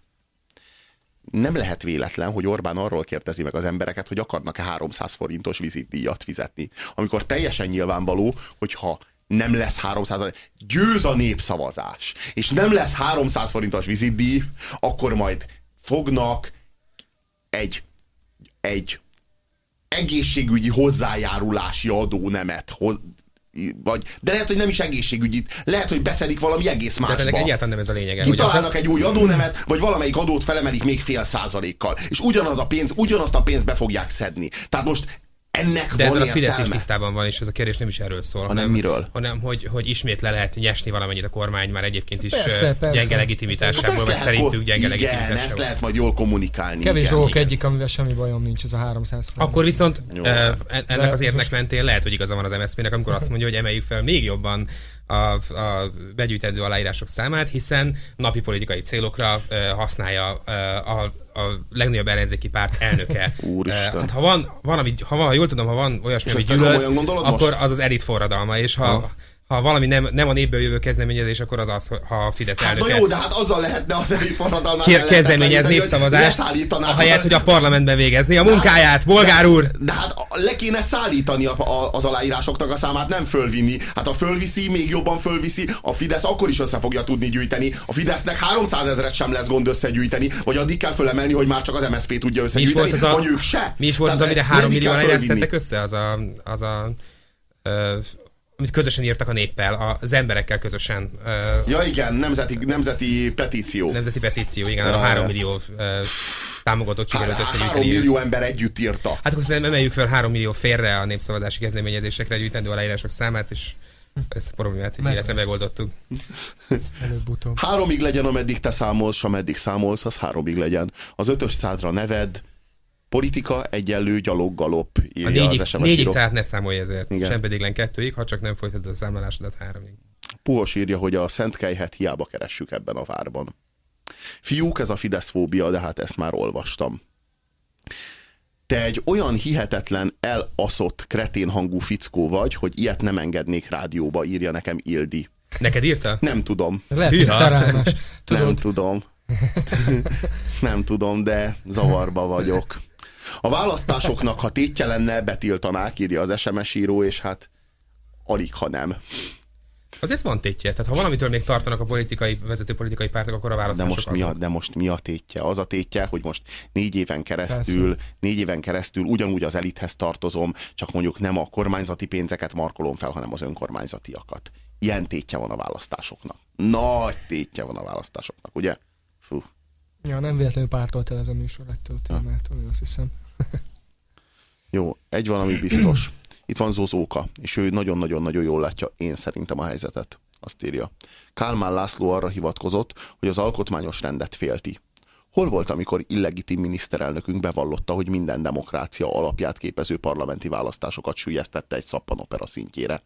nem lehet véletlen, hogy Orbán arról kérdezi meg az embereket, hogy akarnak-e 300 forintos vizitdíjat fizetni. Amikor teljesen nyilvánvaló, hogyha nem lesz 300, győz a népszavazás, és nem lesz 300 forintos vizitdíj, akkor majd fognak egy, egy egészségügyi hozzájárulási adónemet hoz, vagy, de lehet, hogy nem is egészségügyi, lehet, hogy beszedik valami egész másba. De ennek egyáltalán nem ez a lényeg. Kitalálnak egy új adónemet, vagy valamelyik adót felemelik még fél százalékkal. És ugyanaz a pénz, ugyanazt a pénzt be fogják szedni. Tehát most ennek De ezzel a Fidesz is tisztában van, és ez a kérdés nem is erről szól, hanem, hanem miről? Hanem, hogy, hogy ismét le lehet nyesni valamennyit a kormány már egyébként is persze, persze. gyenge legitimitásából, hát vagy szerintük gyenge igen, legitimitásából. ezt lehet majd jól kommunikálni. Kevés dolgok egyik, amivel semmi bajom nincs, ez a 300 forint. Akkor viszont Jó, eh, ennek az érnek mentén lehet, hogy igaza van az MSZP-nek, amikor azt mondja, hogy emeljük fel még jobban a, a begyűjtendő aláírások számát, hiszen napi politikai célokra használja a, a legnagyobb ellenzéki párt elnöke. Úristen. Hát ha van, van ami, ha van, jól tudom, ha van olyasmi, ami gyűlöz, akkor most? az az elit forradalma, és ha, ha ha valami nem, nem a népből jövő kezdeményezés, akkor az az, ha a Fidesz hát elnöke... jó, de hát azzal lehetne az elit forradalmát Kér, kezdeményez népszavazást, ahelyett, hogy a parlamentben végezni a munkáját, bolgár úr! De, hát le kéne szállítani a, a, az aláírásoknak a számát, nem fölvinni. Hát a fölviszi, még jobban fölviszi, a Fidesz akkor is össze fogja tudni gyűjteni. A Fidesznek 300 ezeret sem lesz gond összegyűjteni, vagy addig kell fölemelni, hogy már csak az MSZP tudja összegyűjteni, mi is volt az a, ők se. Mi is volt Tehát az, amire 3 millió aláírás szedtek össze? Az a, az a amit közösen írtak a néppel, az emberekkel közösen. Ja igen, nemzeti, nemzeti petíció. Nemzeti petíció, igen, ja, a három millió támogatott sikerült összegyűjteni. Három millió ember együtt írta. Hát akkor szerintem emeljük fel három millió félre a népszavazási kezdeményezésekre gyűjtendő aláírások számát, és ezt a problémát Meg életre megoldottuk. Háromig legyen, ameddig te számolsz, ameddig számolsz, az háromig legyen. Az ötös százra neved, Politika egyenlő gyaloggalop. A négyig, négyig tehát ne számolj ezért. Igen. Sem pedig len kettőig, ha csak nem folytatod a számolásodat háromig. Puhos írja, hogy a Szent Kejhet hiába keressük ebben a várban. Fiúk, ez a Fideszfóbia, de hát ezt már olvastam. Te egy olyan hihetetlen elaszott kretén hangú fickó vagy, hogy ilyet nem engednék rádióba, írja nekem Ildi. Neked írta? Nem tudom. Lehet, hogy szerelmes. Tudod? Nem tudom. nem tudom, de zavarba vagyok. A választásoknak, ha tétje lenne, betiltanák, írja az SMS író, és hát alig, ha nem. Azért van tétje. Tehát ha valamitől még tartanak a politikai, vezető politikai pártok, akkor a választások de most, mi a, de most mi a tétje? Az a tétje, hogy most négy éven keresztül, Persze. négy éven keresztül ugyanúgy az elithez tartozom, csak mondjuk nem a kormányzati pénzeket markolom fel, hanem az önkormányzatiakat. ilyen tétje van a választásoknak. Nagy tétje van a választásoknak, ugye? Ja, nem véletlenül pártolt el ez a műsor ettől a témától, azt hiszem. Jó, egy valami biztos. Itt van Zozóka, és ő nagyon-nagyon-nagyon jól látja én szerintem a helyzetet. Azt írja. Kálmán László arra hivatkozott, hogy az alkotmányos rendet félti. Hol volt, amikor illegitim miniszterelnökünk bevallotta, hogy minden demokrácia alapját képező parlamenti választásokat sülyeztette egy szappanopera szintjére?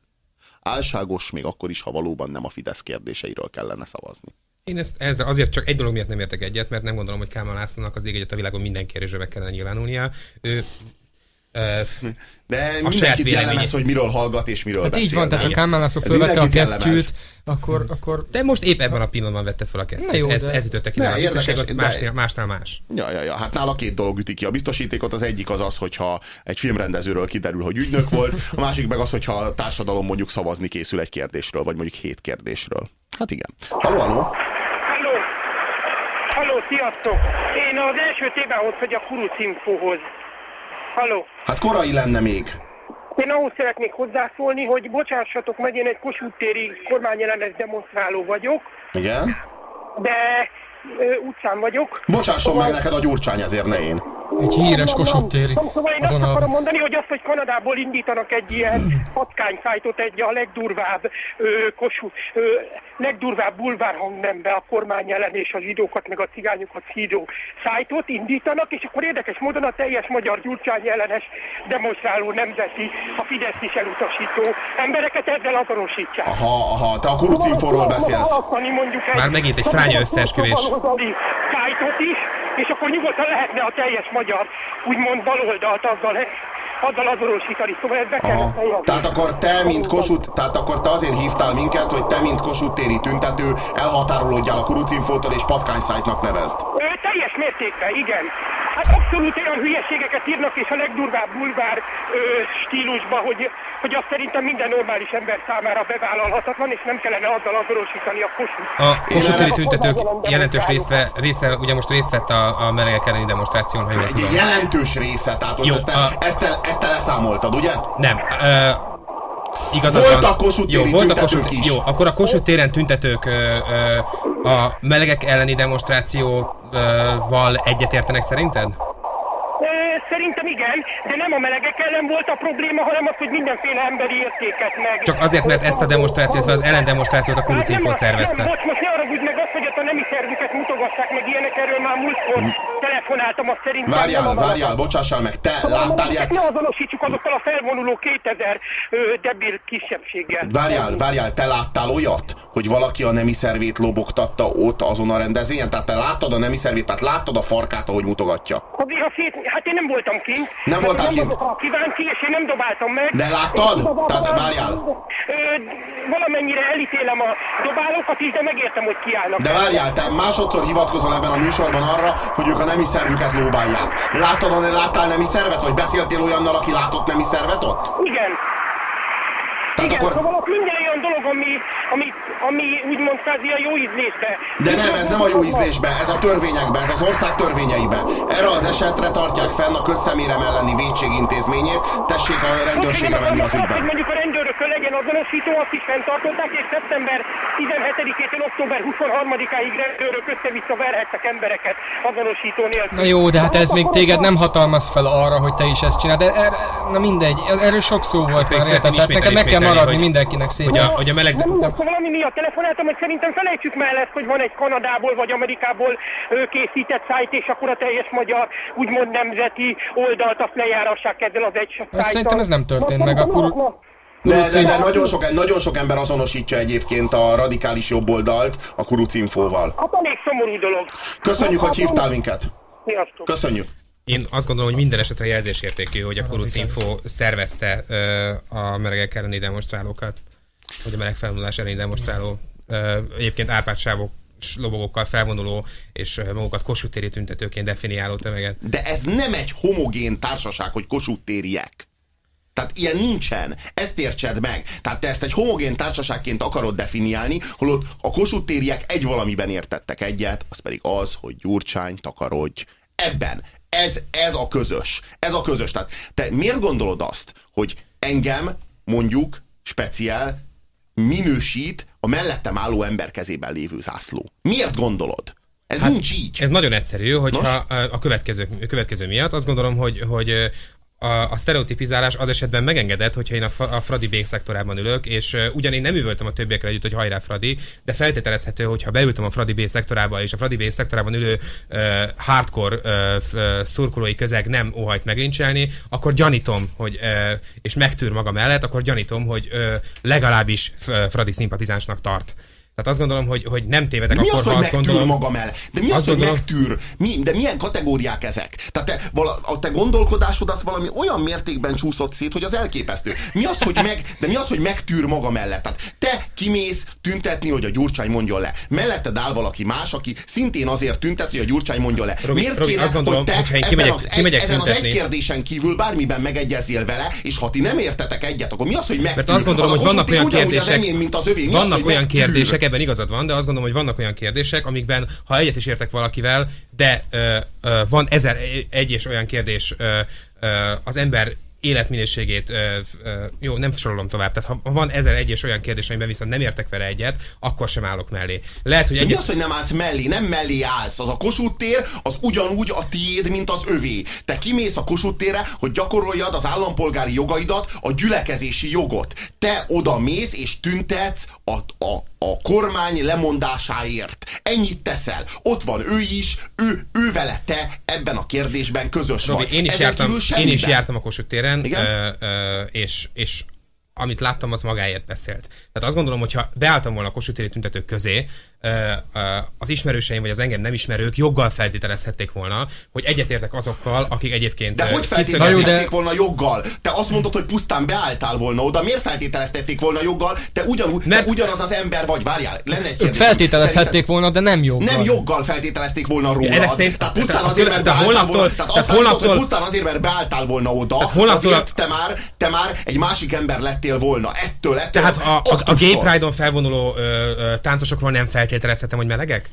Álságos, még akkor is, ha valóban nem a Fidesz kérdéseiről kellene szavazni. Én ezt ezzel azért csak egy dolog miatt nem értek egyet, mert nem gondolom, hogy Kálmán Lászlónak az ég egyet a világon minden kérdésre meg kellene nyilvánulnia. Ő de mindenkit jellemez, hogy miről hallgat és miről hát beszél. így van, tehát a Kálmán László fölvette a kesztyűt, akkor, akkor... De most épp ebben a pillanatban vette fel a kesztyűt. Jó, ez, de... ez ütötte ki ne, a biztosítékot, másnál, másnál más. Ja, ja, ja, hát nála két dolog üti ki a biztosítékot. Az egyik az az, hogyha egy filmrendezőről kiderül, hogy ügynök volt, a másik meg az, hogyha a társadalom mondjuk szavazni készül egy kérdésről, vagy mondjuk hét kérdésről. Hát igen. Halló, halló! Halló! Halló, sziasztok! Én az első témához, hogy a Kuruc infóhoz. Halló! Hát korai lenne még. Én ahhoz szeretnék hozzászólni, hogy bocsássatok meg, én egy Kossuth téri kormányjelenes demonstráló vagyok. Igen? De ö, utcán vagyok. Bocsásson szóval... meg neked a gyurcsány, ezért ne én. Egy híres Kossuth téri. Szóval én azt akarom mondani, hogy azt, hogy Kanadából indítanak egy ilyen patkányszájtot, egy a legdurvább ö, Kossuth, ö, legdurvább bulvár hangnembe a kormány ellen és a zsidókat meg a cigányokat szídó szájtot indítanak, és akkor érdekes módon a teljes magyar gyurcsány ellenes demonstráló nemzeti, a Fidesz is elutasító embereket ezzel azonosítják. Aha, aha, te a kurucinforról beszélsz. Már megint egy fránya összeesküvés. Szájtot is, és akkor nyugodtan lehetne a teljes magyar, úgymond baloldalt azzal azzal azonosítani, szóval ez be kell Tehát akkor te, mint Kossuth, tehát akkor te azért hívtál minket, hogy te, mint Kossuth téri tüntető, elhatárolódjál a kurucinfótól és patkányszájtnak nevezd. Ö, teljes mértékben, igen. Hát abszolút olyan hülyeségeket írnak, és a legdurvább bulvár ö, stílusba, hogy, hogy azt szerintem minden normális ember számára bevállalhatatlan, és nem kellene azzal azonosítani a Kossuth. A Kossuth tüntetők jelentős része, része, ugye most részt vett a, a melegek elleni demonstráción, ha jól tudom. Jelentős része, tehát Jó, ezt, a... ezt, ezt te leszámoltad, ugye? Nem. Uh, Igazad voltak Kossuth jó, voltak Kossuth, is. Jó, akkor a Kossuth téren tüntetők ö, ö, a melegek elleni demonstrációval egyetértenek szerinted? Szerintem igen, de nem a melegek ellen volt a probléma, hanem az, hogy mindenféle emberi értéket meg. Csak azért, mert ezt a demonstrációt, az ellendemonstrációt a Kurucinfo szervezte. Nem, bocs, most ne arra meg azt, hogy ott a nemi szervüket mutogassák meg ilyenek, erről már múltkor telefonáltam, azt szerintem. Várjál, várjál, bocsássál meg, te láttál ilyet? Ne azonosítsuk azokkal a felvonuló 2000 ö, debil kisebbséggel. Várjál, várjál, te láttál olyat, hogy valaki a nemi szervét lobogtatta ott azon a rendezvényen? Tehát te láttad a nemi szervét, tehát láttad a farkát, ahogy mutogatja? Hát én nem voltam kint. Nem voltál kint? Kíváncsi, és én nem dobáltam meg. De láttad? Tehát várjál. Ö, valamennyire elítélem a dobálókat is, de megértem, hogy kiállnak. De várjál, te másodszor hivatkozol ebben a műsorban arra, hogy ők a nemi szervüket lóbálják. Láttad, láttál nemi szervet, vagy beszéltél olyannal, aki látott nemi szervet ott? Igen. Tehát Igen, akkor... szóval ott minden olyan dolog, ami, ami, ami úgymond kvázi a jó ízlésbe. De nem, ez nem a jó ízlésbe, ez a törvényekbe, ez az ország törvényeibe. Erre az esetre tartják fenn a közszemérem elleni védségintézményét, tessék a rendőrségre menni az ügyben. Hogy mondjuk a rendőrökön legyen azonosító, azt is fenntartották, és szeptember 17-től október 23-áig rendőrök össze-vissza verhettek embereket azonosító nélkül. Na jó, de hát ez még téged nem hatalmaz fel arra, hogy te is ezt csinálod, de er, na mindegy, erről sok szó volt már, érted? Tehát neked meg kell maradni hogy, mindenkinek szép. Hogy a, hogy a meleg... Nem, nem, szóval ami miatt telefonáltam, hogy szerintem felejtsük mellett, hogy van egy Kanadából vagy Amerikából készített szájt, és akkor a teljes magyar úgymond nemzeti oldalt azt lejárassák ezzel az egy szájtal. Szerintem ez nem történt meg, akkor... De, de, de nagyon, sok, nagyon sok ember azonosítja egyébként a radikális jobboldalt a kurucinfóval. Hát elég szomorú dolog. Köszönjük, hogy hívtál minket. Sziasztok. Köszönjük. Én azt gondolom, hogy minden esetre jelzésértékű, hogy a Kuruc Info szervezte ö, a melegek elleni demonstrálókat, hogy a meleg felvonulás elleni demonstráló, ö, egyébként árpádsávok lobogokkal felvonuló és magukat kossuth tüntetőként definiáló tömeget. De ez nem egy homogén társaság, hogy kossuth Tehát ilyen nincsen. Ezt értsed meg. Tehát te ezt egy homogén társaságként akarod definiálni, holott a kossuth egy valamiben értettek egyet, az pedig az, hogy Gyurcsány takarodj. Ebben ez, ez a közös. Ez a közös. Tehát te miért gondolod azt, hogy engem mondjuk speciál minősít a mellettem álló ember kezében lévő zászló. Miért gondolod? Ez hát, nincs így. Ez nagyon egyszerű, hogyha Nos? a következő, a következő miatt azt gondolom, hogy, hogy a, a sztereotipizálás az esetben megengedett, hogyha én a, a Fradi B szektorában ülök, és uh, ugyan én nem üvöltem a többiekre együtt, hogy hajrá Fradi, de feltételezhető, hogy ha beültem a Fradi B szektorába, és a Fradi B szektorában ülő uh, hardcore uh, szurkolói közeg nem óhajt meglincselni, akkor gyanítom, hogy, uh, és megtűr maga mellett, akkor gyanítom, hogy uh, legalábbis Fradi szimpatizánsnak tart. Tehát azt gondolom, hogy, hogy nem tévedek de mi akkor, az, hogy ha azt gondolom... magam el? De mi az, hogy gondolom... megtűr? Mi, de milyen kategóriák ezek? Tehát te, vala, a te gondolkodásod az valami olyan mértékben csúszott szét, hogy az elképesztő. Mi az, hogy meg, de mi az, hogy megtűr maga mellett? Tehát te kimész tüntetni, hogy a Gyurcsány mondjon le. Melletted áll valaki más, aki szintén azért tüntet, hogy a Gyurcsány mondjon le. Robi, Miért Robi, kéne, azt gondolom, hogy te hogyha én kimegyek, az, kimegyek ezen tüntetni. az egy kérdésen kívül bármiben megegyezzél vele, és ha ti nem értetek egyet, akkor mi az, hogy megtűr? Mert azt gondolom, az hogy vannak olyan kérdések, az enyém, mint az övé. Mi vannak olyan kérdések, ebben igazad van, de azt gondolom, hogy vannak olyan kérdések, amikben, ha egyet is értek valakivel, de ö, ö, van ezer egy és olyan kérdés ö, ö, az ember életminőségét, ö, ö, jó, nem sorolom tovább, tehát ha van ezer egy és olyan kérdés, amiben viszont nem értek vele egyet, akkor sem állok mellé. Lehet, hogy De mi egyet... az, hogy nem állsz mellé? Nem mellé állsz. Az a Kossuth tér, az ugyanúgy a tiéd, mint az övé. Te kimész a Kossuth térre, hogy gyakoroljad az állampolgári jogaidat, a gyülekezési jogot. Te oda mész és tüntetsz a, a, a kormány lemondásáért. Ennyit teszel. Ott van ő is, ő, ő vele te ebben a kérdésben közös Robi, vagy. én is, Ezen jártam, én is jártam a Kossuth téren, Igen? ö, ö, és, és amit láttam, az magáért beszélt. Tehát azt gondolom, hogy ha beálltam volna a Kossuth tüntetők közé, az ismerőseim vagy az engem nem ismerők joggal feltételezhették volna, hogy egyetértek azokkal, akik egyébként De hogy feltételezhették volna joggal? Te azt mondod, hogy pusztán beálltál volna oda. Miért feltételeztették volna joggal? Te, ugyanúgy, Mert- te ugyanaz az ember vagy. Várjál, lenne egy kérdés. feltételezhették volna, de nem joggal. Nem joggal feltételezték volna. Erre szerint- tehát pusztán azért, mert beálltál holnaptól- volna, tehát tehát azt holnaptól, hogy pusztán azért, mert beálltál volna oda, holnaptól- azért te már, te már egy másik ember lettél volna. Ettől, ettől Tehát a, a, a Gay. Pride-on felvonuló ö, ö, táncosokról nem feltételezhetem, hogy melegek?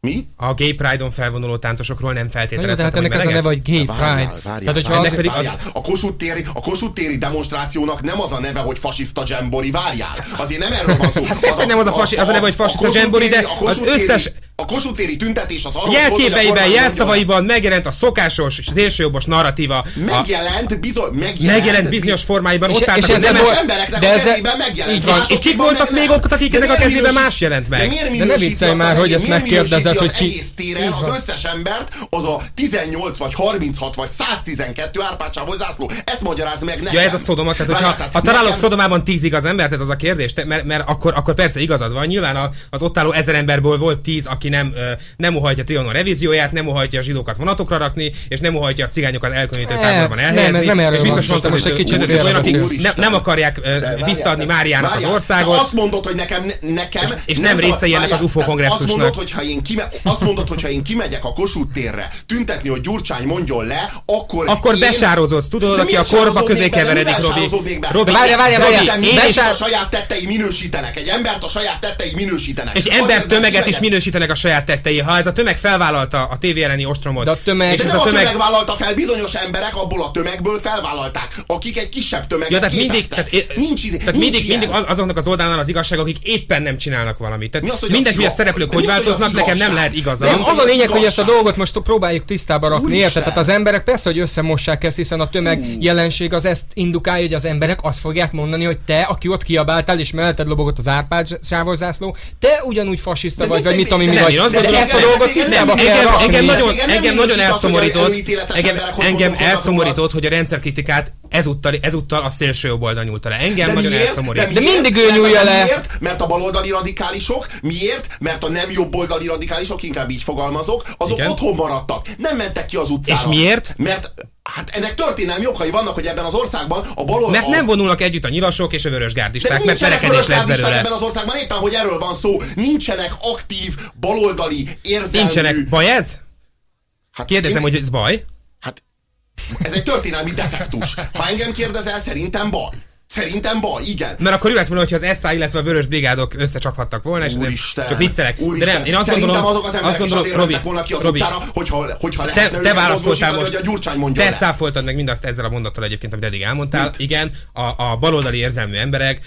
Mi? A Gay Pride-on felvonuló táncosokról nem hát feltételezhetem, ennek hogy az a melegek? neve, hogy gay Várjál, pride. várjál, Tehát, hogyha várjál, az, pedig várjál. A Kossuth téri, a Kossuth téri demonstrációnak nem az a neve, hogy fasiszta dzsembori, várjál. Azért nem erről van szó. persze, nem az a fasi- az a neve, hogy fasiszta dzsembori, de a az összes- téri- A Kossuth téri tüntetés az arról Jelképeiben, jelszavaiban megjelent a szokásos szélsőjobbos narratíva. Megjelent, bizony, megjelent, megjelent bizonyos formáiban, És- ott és álltak a ezzel nemes... volt- embereknek De a ezzel- kezében megjelent. így van. És kik voltak még ott, akiknek a kezében más jelent meg? De, miért ne viccelj már, az hogy ezt minősíti hogy az ki- egész téren az összes embert, az a 18 vagy 36 vagy 112 árpácsával zászló. Ezt magyaráz meg nekem. Ja, ez a szodoma, tehát hogyha ha találok szodomában tíz igaz embert, ez az a kérdés, mert, mert akkor, akkor persze igazad van. Nyilván az ott álló ezer emberből volt tíz, aki nem, nem ohajtja Trianon revízióját, nem ohajtja a zsidókat vonatokra rakni, és nem ohajtja a cigányokat elkülönítő Ne, táborban nem, elhelyezni. ez nem erről és biztos mondtam, most hogy olyan, akik ne, nem akarják visszaadni Máriának az országot. Azt mondod, hogy nekem, ne- nekem És- és nem részei ennek az UFO kongresszusnak. Azt mondod, hogy ha én kime, azt mondod, hogy ha én kimegyek a Kossuth térre tüntetni, hogy Gyurcsány mondjon le, akkor Akkor én... besározodsz, tudod, aki a korba közé keveredik, Robi. Robi, várjál, várjál. Szerintem Én a saját tettei minősítenek. Egy embert a saját tettei minősítenek. És ember tömeget is minősítenek a saját tettei. Ha ez a tömeg felvállalta a tévé elleni ostromot, De a tömeg- és ez nem a tömeg... vállalta fel, bizonyos emberek abból a tömegből felvállalták, akik egy kisebb tömeget Ja, tehát mindig, tehát, nincs, izé- tehát nincs mindig, ilyen. mindig azoknak az oldalán az igazság, akik éppen nem csinálnak valamit. Tehát Mi az, hogy mindegy, hogy a szereplők hogy változnak, nekem nem lehet az, Nem, az a lényeg, hogy ezt a dolgot most próbáljuk tisztába rakni, érted? Tehát az emberek persze, hogy összemossák ezt, hiszen a tömeg jelenség az ezt indukálja, hogy az emberek azt fogják mondani, hogy te, aki ott kiabáltál és melletted lobogott az Árpád sávorzászló, te ugyanúgy fasiszta vagy, vagy mit, ami mi nem, vagy. én azt gondolom, ezt a dolgot tisztába kell engem, nagyon, elszomorított, engem, elszomorított, hogy a rendszerkritikát ezúttal, ezúttal a szélső jobb oldal nyúlta le. Engem De nagyon miért? elszomorít. De mindig ő Mert- nyúlja le. Miért? Mert a baloldali radikálisok, miért? Mert a nem jobboldali radikálisok, inkább így fogalmazok, azok Igen. otthon maradtak. Nem mentek ki az utcára. És miért? Mert hát ennek történelmi okai vannak, hogy ebben az országban a baloldal... Mert nem vonulnak együtt a nyilasok és a vörösgárdisták, mert nincsenek verekedés lesz belőle. ebben az országban éppen, hogy erről van szó. Nincsenek aktív, baloldali, érzelmű... Nincsenek. Baj ez? Hát Kérdezem, én- hogy ez baj? Ez egy történelmi defektus. Ha engem kérdezel, szerintem baj. Szerintem baj, igen. Mert akkor jó lett volna, hogyha az SA, illetve a Vörös Brigádok összecsaphattak volna, és Úristen, csak viccelek. Úristen, de nem, én azt gondolom, azok az azt gondolom, is Robi, volna ki az Robi, utcára, hogyha, hogyha te, te válaszoltál most, hogy a Gyurcsány mondja te le. cáfoltad meg mindazt ezzel a mondattal egyébként, amit eddig elmondtál. Mit? Igen, a, a baloldali érzelmű emberek,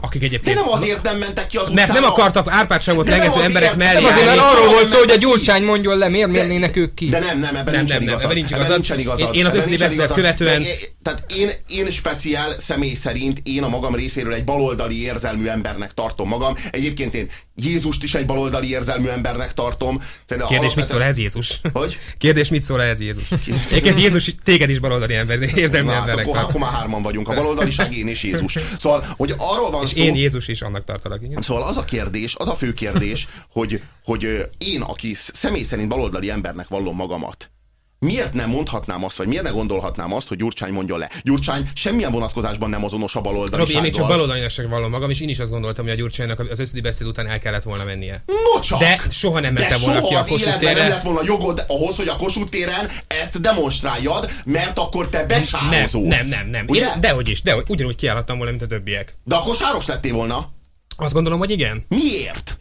akik egyébként... De nem azért nem mentek ki az utcára. Mert nem akartak árpátságot lengető emberek mellé. Nem azért, mert arról volt szó, hogy a Gyurcsány mondjon le, miért mérnének ők ki. De nem, nem, ebben nincsen igazad. Én az összedi követően... Tehát én, én speciál személy szerint, én a magam részéről egy baloldali érzelmű embernek tartom magam. Egyébként én Jézust is egy baloldali érzelmű embernek tartom. Szerintem Kérdés, mit szól ez Jézus? Hogy? Kérdés, mit szól ez Jézus? Egyébként Jézus téged is baloldali ember, érzelmű Na, embernek akkor, akkor már hárman vagyunk. A baloldaliság én és Jézus. Szóval, hogy arról van és szó... én Jézus is annak tartalak. Igen. Szóval az a kérdés, az a fő kérdés, hogy, hogy én, aki személy szerint baloldali embernek vallom magamat, Miért nem mondhatnám azt, vagy miért ne gondolhatnám azt, hogy Gyurcsány mondja le? Gyurcsány semmilyen vonatkozásban nem azonos a baloldali. Robi, én még csak baloldali vallom magam, és én is azt gondoltam, hogy a Gyurcsánynak az összedi beszéd után el kellett volna mennie. No csak, de soha nem mentem volna soha ki a Kossuth téren. nem lett volna jogod ahhoz, hogy a Kossuth téren ezt demonstráljad, mert akkor te besározódsz. Nem, nem, nem, nem. Ugye? Én, dehogy is, dehogy, ugyanúgy kiállhattam volna, mint a többiek. De akkor sáros lettél volna. Azt gondolom, hogy igen. Miért?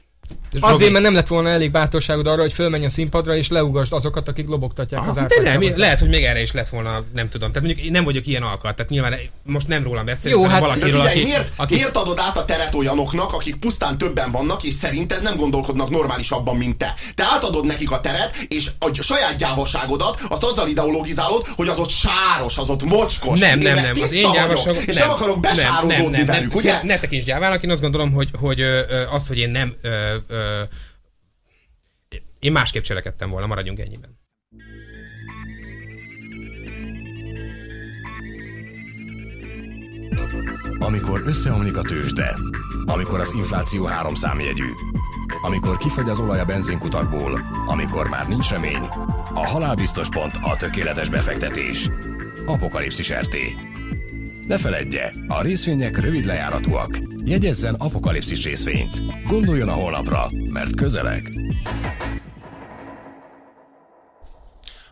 Azért, mert nem lett volna elég bátorságod arra, hogy fölmenj a színpadra és leugasd azokat, akik lobogtatják Aha, az De nem, lehet, hogy még erre is lett volna, nem tudom. Tehát mondjuk én nem vagyok ilyen alkat, tehát nyilván most nem rólam beszélünk, Jó, hát, valakiről, figyelj, aki, miért, aki... miért adod át a teret olyanoknak, akik pusztán többen vannak, és szerinted nem gondolkodnak normálisabban, mint te? Te átadod nekik a teret, és a saját gyávaságodat azt azzal ideologizálod, hogy az ott sáros, az ott mocskos. Nem, nem, nem, az én gyávaságom. És nem, nem akarok besározódni nem, nem, velük, nem, ugye? Ne tekints gyávának, én azt gondolom, hogy, hogy az, hogy én nem ö, ö, én másképp cselekedtem volna, maradjunk ennyiben. Amikor összeomlik a tőzsde, amikor az infláció három számjegyű, amikor kifagy az olaj a benzinkutakból, amikor már nincs remény, a halálbiztos pont a tökéletes befektetés. Apokalipszis RT. Ne feledje, a részvények rövid lejáratúak. Jegyezzen apokalipszis részvényt. Gondoljon a holnapra, mert közeleg.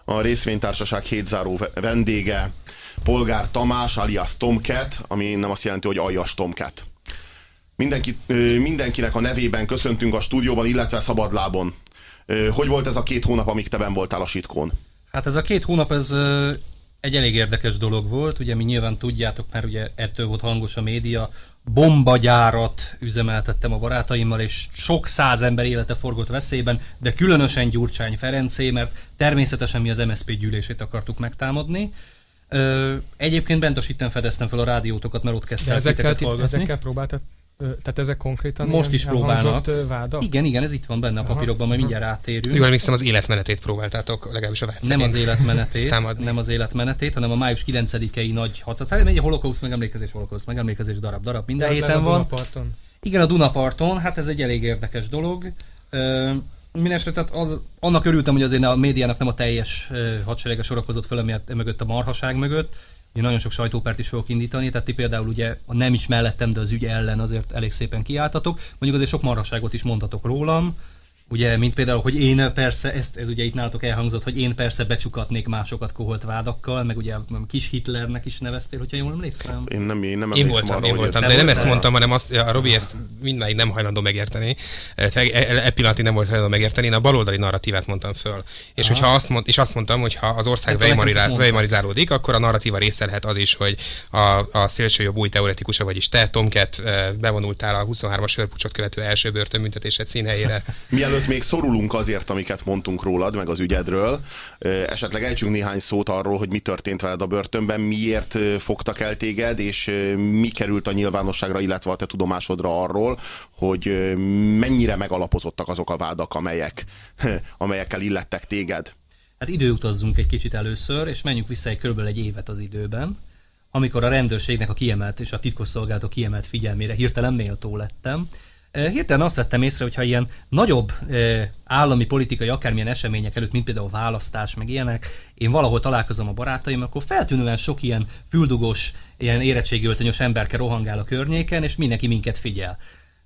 a részvénytársaság hétzáró vendége, Polgár Tamás, alias Tomket, ami nem azt jelenti, hogy aljas Tomket. Mindenki, mindenkinek a nevében köszöntünk a stúdióban, illetve szabadlábon. Hogy volt ez a két hónap, amíg te ben voltál a sitkón? Hát ez a két hónap, ez egy elég érdekes dolog volt, ugye mi nyilván tudjátok, mert ugye ettől volt hangos a média, bombagyárat üzemeltettem a barátaimmal, és sok száz ember élete forgott veszélyben, de különösen Gyurcsány Ferencé, mert természetesen mi az MSZP gyűlését akartuk megtámadni. Ö, egyébként bent a sitten fedeztem fel a rádiótokat, mert ott kezdtem ezekkel, ezekkel próbáltad tehát ezek konkrétan Most is próbálnak. Vádak? Igen, igen, ez itt van benne a papírokban, majd mindjárt átérünk. Jól emlékszem, az életmenetét próbáltátok, legalábbis a Nem az életmenetét, támadni. nem az életmenetét, hanem a május 9-i nagy hadszatszár. Egy holokauszt megemlékezés, holokauszt megemlékezés, darab, darab, minden De héten van. Dunaparton. Igen, a Dunaparton, hát ez egy elég érdekes dolog. Mindenesetre, tehát annak örültem, hogy azért a médiának nem a teljes hadserege sorakozott föl, emiatt mögött a marhaság mögött, én nagyon sok sajtópert is fogok indítani, tehát ti például ugye a nem is mellettem, de az ügy ellen azért elég szépen kiálltatok. Mondjuk azért sok marhaságot is mondhatok rólam, Ugye, mint például, hogy én persze, ezt, ez ugye itt nálatok elhangzott, hogy én persze becsukatnék másokat koholt vádakkal, meg ugye kis Hitlernek is neveztél, hogyha jól emlékszem. Én nem, én nem én voltam, arra, én voltam, de nem ezt mondtam, hanem azt, a Robi ezt mindmáig nem hajlandó megérteni. E, e, e pillanatig nem volt hajlandó megérteni, én a baloldali narratívát mondtam föl. És, hogyha azt, mond, és azt mondtam, hogy ha az ország vejmarizálódik, akkor a narratíva része lehet az is, hogy a, a szélsőjobb új teoretikusa, vagyis te, Tomket, e, bevonultál a 23-as sörpucsot követő első börtönbüntetésed színhelyére. Mielőtt még szorulunk azért, amiket mondtunk rólad, meg az ügyedről, esetleg ejtsünk néhány szót arról, hogy mi történt veled a börtönben, miért fogtak el téged, és mi került a nyilvánosságra, illetve a te tudomásodra arról, hogy mennyire megalapozottak azok a vádak, amelyek, amelyekkel illettek téged. Hát időutazzunk egy kicsit először, és menjünk vissza egy körülbelül egy évet az időben, amikor a rendőrségnek a kiemelt és a titkosszolgálatok kiemelt figyelmére hirtelen méltó lettem, Hirtelen azt vettem észre, hogyha ilyen nagyobb állami politikai akármilyen események előtt, mint például választás, meg ilyenek, én valahol találkozom a barátaim, akkor feltűnően sok ilyen füldugos, ilyen érettségöltönyös emberke rohangál a környéken, és mindenki minket figyel.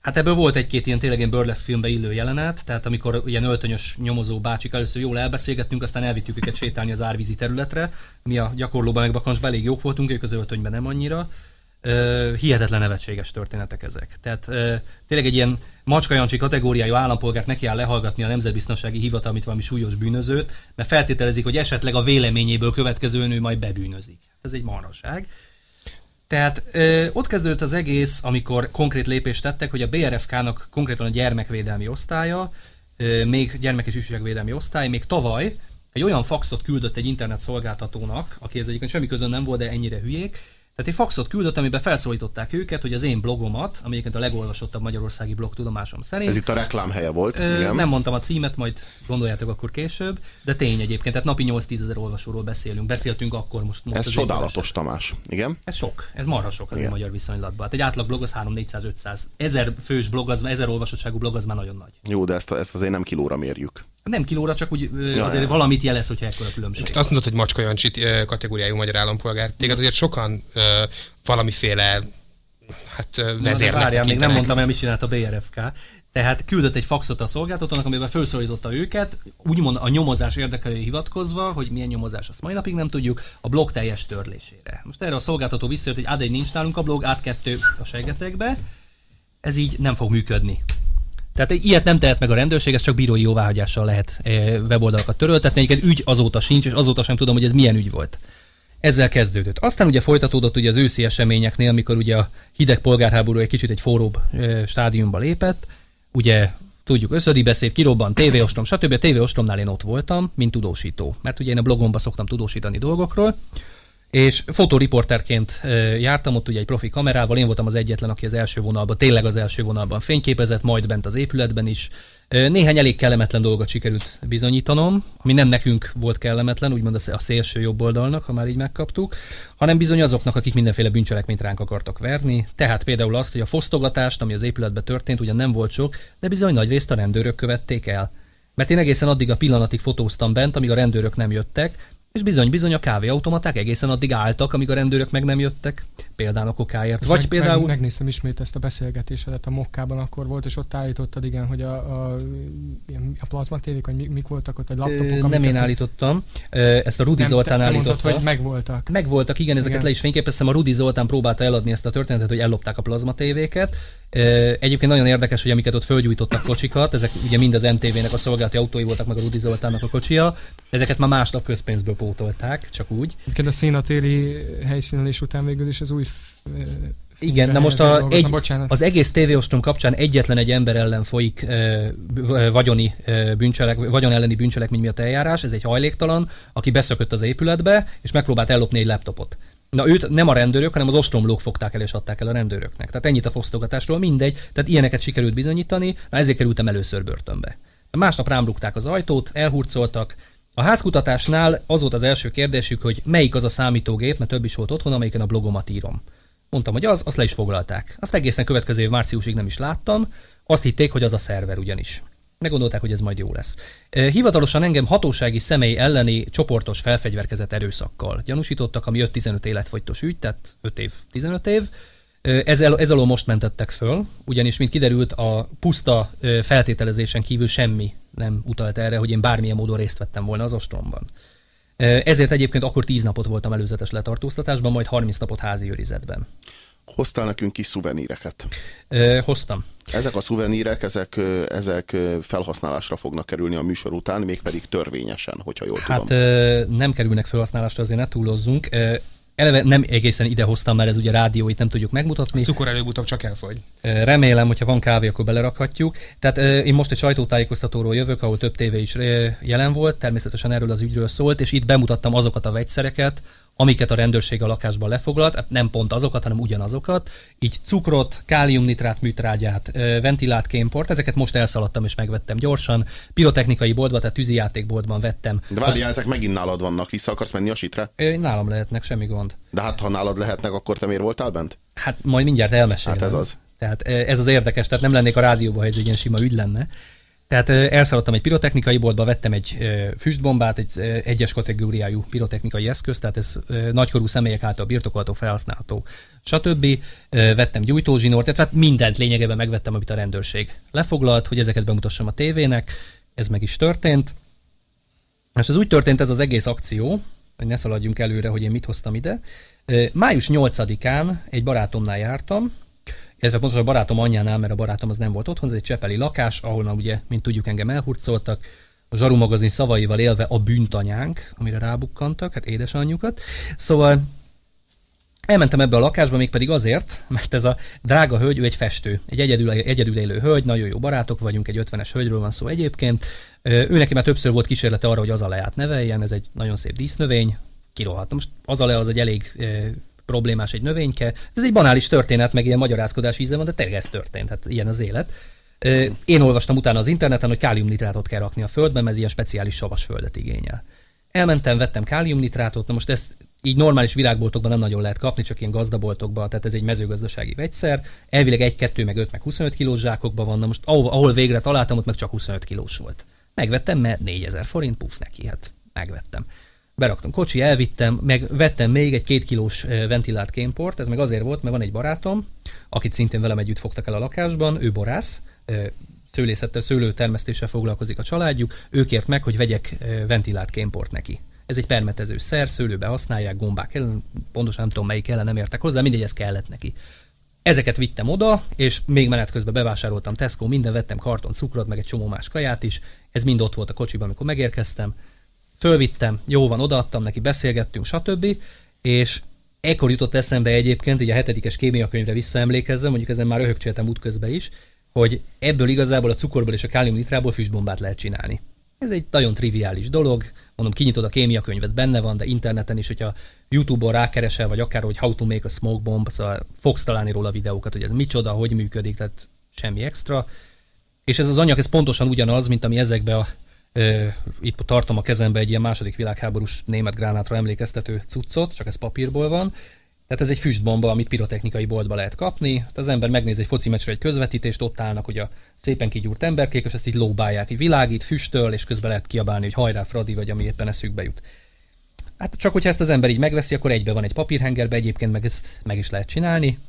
Hát ebből volt egy-két ilyen tényleg ilyen burlesque filmbe illő jelenet, tehát amikor ilyen öltönyös nyomozó bácsik először jól elbeszélgettünk, aztán elvittük őket sétálni az árvízi területre. Mi a gyakorlóban meg bakancsban elég jók voltunk, ők az öltönyben nem annyira. Hihetetlen nevetséges történetek ezek. Tehát tényleg egy ilyen Macska Jancsi kategóriájú állampolgárt neki áll lehallgatni a Nemzetbiztonsági Hivatal, mint valami súlyos bűnözőt, mert feltételezik, hogy esetleg a véleményéből következően ő majd bebűnözik. Ez egy marhaság. Tehát ö, ott kezdődött az egész, amikor konkrét lépést tettek, hogy a BRFK-nak konkrétan a gyermekvédelmi osztálya, ö, még gyermek és ifjúságvédelmi osztály, még tavaly egy olyan faxot küldött egy internet szolgáltatónak, aki ez egyébként semmi közön nem volt, de ennyire hülyék, tehát egy faxot küldött, amiben felszólították őket, hogy az én blogomat, ami egyébként a legolvasottabb magyarországi blog tudomásom szerint. Ez itt a reklám helye volt. Ö, igen. Nem mondtam a címet, majd gondoljátok akkor később, de tény egyébként, tehát napi 8-10 ezer olvasóról beszélünk. Beszéltünk akkor most. most ez csodálatos, Tamás. Igen. Ez sok, ez marha sok az magyar viszonylatban. Hát egy átlag blog az 3-400-500. Ezer fős blog, az, ezer olvasottságú blog az már nagyon nagy. Jó, de ezt, ezt azért nem kilóra mérjük. Nem kilóra, csak úgy ja, azért ja. valamit jelez, hogyha ekkora különbség. Azt mondod, hogy Macska Jancsi kategóriájú magyar állampolgár. Téged azért sokan uh, valamiféle hát vezérnek. Várjál, még nem mondtam el, mit csinált a BRFK. Tehát küldött egy faxot a szolgáltatónak, amiben felszólította őket, úgymond a nyomozás érdekelői hivatkozva, hogy milyen nyomozás, azt mai napig nem tudjuk, a blog teljes törlésére. Most erre a szolgáltató visszajött, hogy ad nincs nálunk a blog, át kettő a segetekbe, ez így nem fog működni. Tehát ilyet nem tehet meg a rendőrség, ez csak bírói jóváhagyással lehet weboldalakat töröltetni. Egyébként ügy azóta sincs, és azóta sem tudom, hogy ez milyen ügy volt. Ezzel kezdődött. Aztán ugye folytatódott ugye az őszi eseményeknél, amikor ugye a hideg polgárháború egy kicsit egy forróbb stádiumba lépett. Ugye tudjuk, összödi beszéd, kirobban, tévéostrom, stb. A tévéostromnál én ott voltam, mint tudósító. Mert ugye én a blogomban szoktam tudósítani dolgokról. És fotóriporterként jártam ott ugye egy profi kamerával, én voltam az egyetlen, aki az első vonalban, tényleg az első vonalban fényképezett, majd bent az épületben is. Néhány elég kellemetlen dolgot sikerült bizonyítanom, ami nem nekünk volt kellemetlen, úgymond a szélső jobb oldalnak, ha már így megkaptuk, hanem bizony azoknak, akik mindenféle bűncselekményt ránk akartak verni. Tehát például azt, hogy a fosztogatást, ami az épületben történt, ugyan nem volt sok, de bizony nagy részt a rendőrök követték el. Mert én egészen addig a pillanatig fotóztam bent, amíg a rendőrök nem jöttek, és bizony-bizony a kávéautomaták egészen addig álltak, amíg a rendőrök meg nem jöttek, például a kokáért. Vagy meg, például... Meg, megnéztem ismét ezt a beszélgetésedet, a Mokkában akkor volt, és ott állítottad, igen, hogy a, a, a plazma tévék, vagy mik, mik voltak ott, vagy laptopok, Nem én állítottam, ezt a Rudi nem, Zoltán te, te állította. Mondtad, hogy megvoltak. Megvoltak, igen, ezeket igen. le is fényképeztem. A Rudi Zoltán próbálta eladni ezt a történetet, hogy ellopták a plazma tévéket. Egyébként nagyon érdekes, hogy amiket ott fölgyújtottak kocsikat, ezek ugye mind az MTV-nek a szolgálati autói voltak, meg a Rudi Zoltánnak a kocsia, ezeket már másnap közpénzből pótolták, csak úgy. Egyébként a szénatéri helyszínelés után végül is az új igen, na most a, egy, az egész tévéostrom kapcsán egyetlen egy ember ellen folyik e, vagyoni e, bűncselek, vagyon elleni bűncselekmény miatt eljárás, ez egy hajléktalan, aki beszökött az épületbe, és megpróbált ellopni egy laptopot. Na őt nem a rendőrök, hanem az ostromlók fogták el és adták el a rendőröknek. Tehát ennyit a fosztogatásról, mindegy. Tehát ilyeneket sikerült bizonyítani, na ezért kerültem először börtönbe. Másnap rám rúgták az ajtót, elhurcoltak. A házkutatásnál az volt az első kérdésük, hogy melyik az a számítógép, mert több is volt otthon, amelyiken a blogomat írom. Mondtam, hogy az, azt le is foglalták. Azt egészen következő év márciusig nem is láttam, azt hitték, hogy az a szerver ugyanis. Meggondolták, hogy ez majd jó lesz. Hivatalosan engem hatósági személy elleni csoportos felfegyverkezett erőszakkal gyanúsítottak, ami 5-15 életfogytos ügy, tehát 5 év, 15 év. Ezzel, ez alól most mentettek föl, ugyanis, mint kiderült, a puszta feltételezésen kívül semmi nem utalt erre, hogy én bármilyen módon részt vettem volna az ostromban. Ezért egyébként akkor 10 napot voltam előzetes letartóztatásban, majd 30 napot házi őrizetben. Hoztál nekünk kis szuveníreket? Ö, hoztam. Ezek a szuvenírek, ezek, ezek felhasználásra fognak kerülni a műsor után, mégpedig törvényesen, hogyha jól hát, tudom. Hát nem kerülnek felhasználásra, azért ne túlozzunk. Eleve nem egészen ide hoztam, mert ez ugye rádió, itt nem tudjuk megmutatni. A cukor előbb-utóbb csak elfogy. Remélem, hogyha van kávé, akkor belerakhatjuk. Tehát én most egy sajtótájékoztatóról jövök, ahol több tévé is jelen volt, természetesen erről az ügyről szólt, és itt bemutattam azokat a vegyszereket, amiket a rendőrség a lakásban lefoglalt, hát nem pont azokat, hanem ugyanazokat, így cukrot, káliumnitrát műtrágyát, ventilált kémport, ezeket most elszaladtam és megvettem gyorsan, pirotechnikai boltban, tehát tűzijátékboltban vettem. De várjál, Az... ezek megint nálad vannak, vissza akarsz menni a sitre? Nálam lehetnek, semmi gond. De hát ha nálad lehetnek, akkor te miért voltál bent? Hát majd mindjárt elmesélem. Hát ez az. Tehát ez az érdekes, tehát nem lennék a rádióban, ha ez egy ilyen sima ügy lenne. Tehát elszaladtam egy pirotechnikai boltba, vettem egy füstbombát, egy egyes kategóriájú pirotechnikai eszközt, tehát ez nagykorú személyek által birtokolható, felhasználható, stb. Vettem gyújtózsinort, tehát mindent lényegében megvettem, amit a rendőrség lefoglalt, hogy ezeket bemutassam a tévének, ez meg is történt. És ez úgy történt ez az egész akció, hogy ne szaladjunk előre, hogy én mit hoztam ide, Május 8-án egy barátomnál jártam, illetve pontosan a barátom anyjánál, mert a barátom az nem volt otthon, ez egy csepeli lakás, ahol ugye, mint tudjuk, engem elhurcoltak, a Zsaru magazin szavaival élve a bűntanyánk, amire rábukkantak, hát édesanyjukat. Szóval Elmentem ebbe a lakásba, mégpedig azért, mert ez a drága hölgy, ő egy festő, egy egyedül, egyedül élő hölgy, nagyon jó barátok vagyunk, egy 50-es hölgyről van szó egyébként. Ő neki már többször volt kísérlete arra, hogy az leát neveljen, ez egy nagyon szép dísznövény, kirohadt. Most az le az egy elég problémás egy növényke. Ez egy banális történet, meg ilyen magyarázkodás íze van, de tényleg ez történt, hát ilyen az élet. Én olvastam utána az interneten, hogy káliumnitrátot kell rakni a földbe, mert ez ilyen speciális savas földet igényel. Elmentem, vettem káliumnitrátot, na most ezt így normális virágboltokban nem nagyon lehet kapni, csak ilyen gazdaboltokban, tehát ez egy mezőgazdasági vegyszer. Elvileg 1, 2, meg 5, meg 25 kilós zsákokban van, na most ahol, ahol végre találtam, ott meg csak 25 kilós volt. Megvettem, mert 4000 forint, puf neki, hát megvettem. Beraktam kocsi, elvittem, meg vettem még egy két kilós ventilált kémport, ez meg azért volt, mert van egy barátom, akit szintén velem együtt fogtak el a lakásban, ő borász, szőlészettel, szőlőtermesztéssel foglalkozik a családjuk, ő kért meg, hogy vegyek ventilált kémport neki. Ez egy permetező szer, szőlőbe használják, gombák ellen, pontosan nem tudom melyik ellen nem értek hozzá, mindegy, ez kellett neki. Ezeket vittem oda, és még menet közben bevásároltam Tesco, minden vettem karton cukrot, meg egy csomó más kaját is. Ez mind ott volt a kocsiban, amikor megérkeztem. Fölvittem, jó van, odaadtam neki, beszélgettünk, stb. És ekkor jutott eszembe egyébként, így a hetedikes kémiakönyvre visszaemlékezzem, mondjuk ezen már röhögcséltem útközben is, hogy ebből igazából a cukorból és a káliumnitrából füstbombát lehet csinálni. Ez egy nagyon triviális dolog, mondom, kinyitod a kémia könyvet, benne van, de interneten is, hogyha YouTube-on rákeresel, vagy akár, hogy how to make a smoke bomb, szóval fogsz találni róla videókat, hogy ez micsoda, hogy működik, tehát semmi extra. És ez az anyag, ez pontosan ugyanaz, mint ami ezekbe a itt tartom a kezembe egy ilyen második világháborús német gránátra emlékeztető cuccot, csak ez papírból van. Tehát ez egy füstbomba, amit pirotechnikai boltba lehet kapni. Tehát az ember megnéz egy foci meccsre egy közvetítést, ott állnak hogy a szépen kigyúrt emberkék, és ezt így lóbálják, így világít, füstöl, és közben lehet kiabálni, hogy hajrá Fradi, vagy ami éppen eszükbe jut. Hát csak hogyha ezt az ember így megveszi, akkor egybe van egy papírhengerbe, egyébként meg ezt meg is lehet csinálni.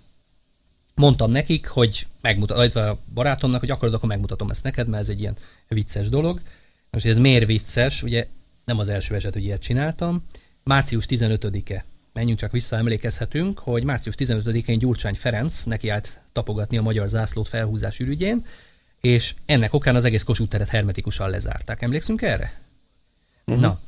Mondtam nekik, hogy megmutat, a barátomnak, hogy akarod, akkor megmutatom ezt neked, mert ez egy ilyen vicces dolog. Most, ez miért vicces, ugye nem az első eset, hogy ilyet csináltam. Március 15-e menjünk csak vissza, emlékezhetünk, hogy március 15-én Gyurcsány Ferenc nekiállt tapogatni a magyar zászlót felhúzás ürügyén, és ennek okán az egész Kossuth teret hermetikusan lezárták. Emlékszünk erre? Uh-huh. Na,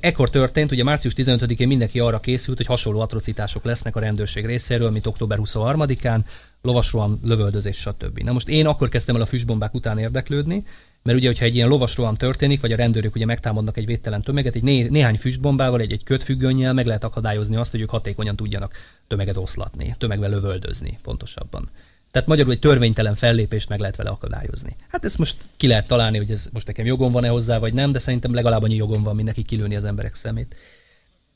ekkor történt, ugye március 15-én mindenki arra készült, hogy hasonló atrocitások lesznek a rendőrség részéről, mint október 23-án, lovasroham, lövöldözés, stb. Na most én akkor kezdtem el a füstbombák után érdeklődni, mert ugye, hogyha egy ilyen lovasroham történik, vagy a rendőrök ugye megtámadnak egy védtelen tömeget, egy né- néhány füstbombával, egy, egy kötfüggönnyel meg lehet akadályozni azt, hogy ők hatékonyan tudjanak tömeget oszlatni, tömegvel lövöldözni pontosabban. Tehát magyarul egy törvénytelen fellépést meg lehet vele akadályozni. Hát ezt most ki lehet találni, hogy ez most nekem jogom van-e hozzá, vagy nem, de szerintem legalább annyi jogom van, mint neki kilőni az emberek szemét.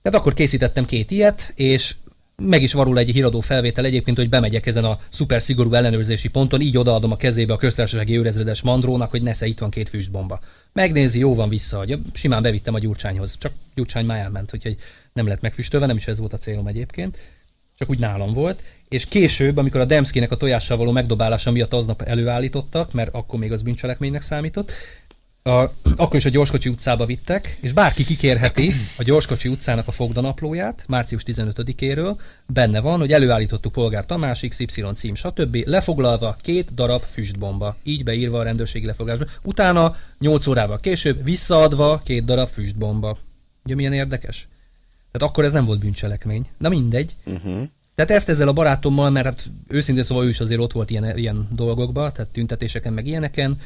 Tehát akkor készítettem két ilyet, és meg is varul egy híradó felvétel egyébként, hogy bemegyek ezen a szuper szigorú ellenőrzési ponton, így odaadom a kezébe a köztársasági őrezredes mandrónak, hogy nesze, itt van két füstbomba. Megnézi, jó van, visszaadja. Simán bevittem a gyurcsányhoz, csak gyurcsány már elment, úgyhogy nem lett megfüstölve, nem is ez volt a célom egyébként. Csak úgy nálam volt. És később, amikor a Demszkinek a tojással való megdobálása miatt aznap előállítottak, mert akkor még az bűncselekménynek számított, a, akkor is a Gyorskocsi utcába vittek, és bárki kikérheti a Gyorskocsi utcának a fogdanaplóját, március 15-éről, benne van, hogy előállítottuk polgár Tamás, XY cím, stb. Lefoglalva két darab füstbomba, így beírva a rendőrségi lefoglalásba. Utána 8 órával később visszaadva két darab füstbomba. Ugye milyen érdekes? Tehát akkor ez nem volt bűncselekmény. Na mindegy. Uh-huh. Tehát ezt ezzel a barátommal, mert hát őszintén szóval ő is azért ott volt ilyen, ilyen dolgokban, tehát tüntetéseken, meg ilyeneken,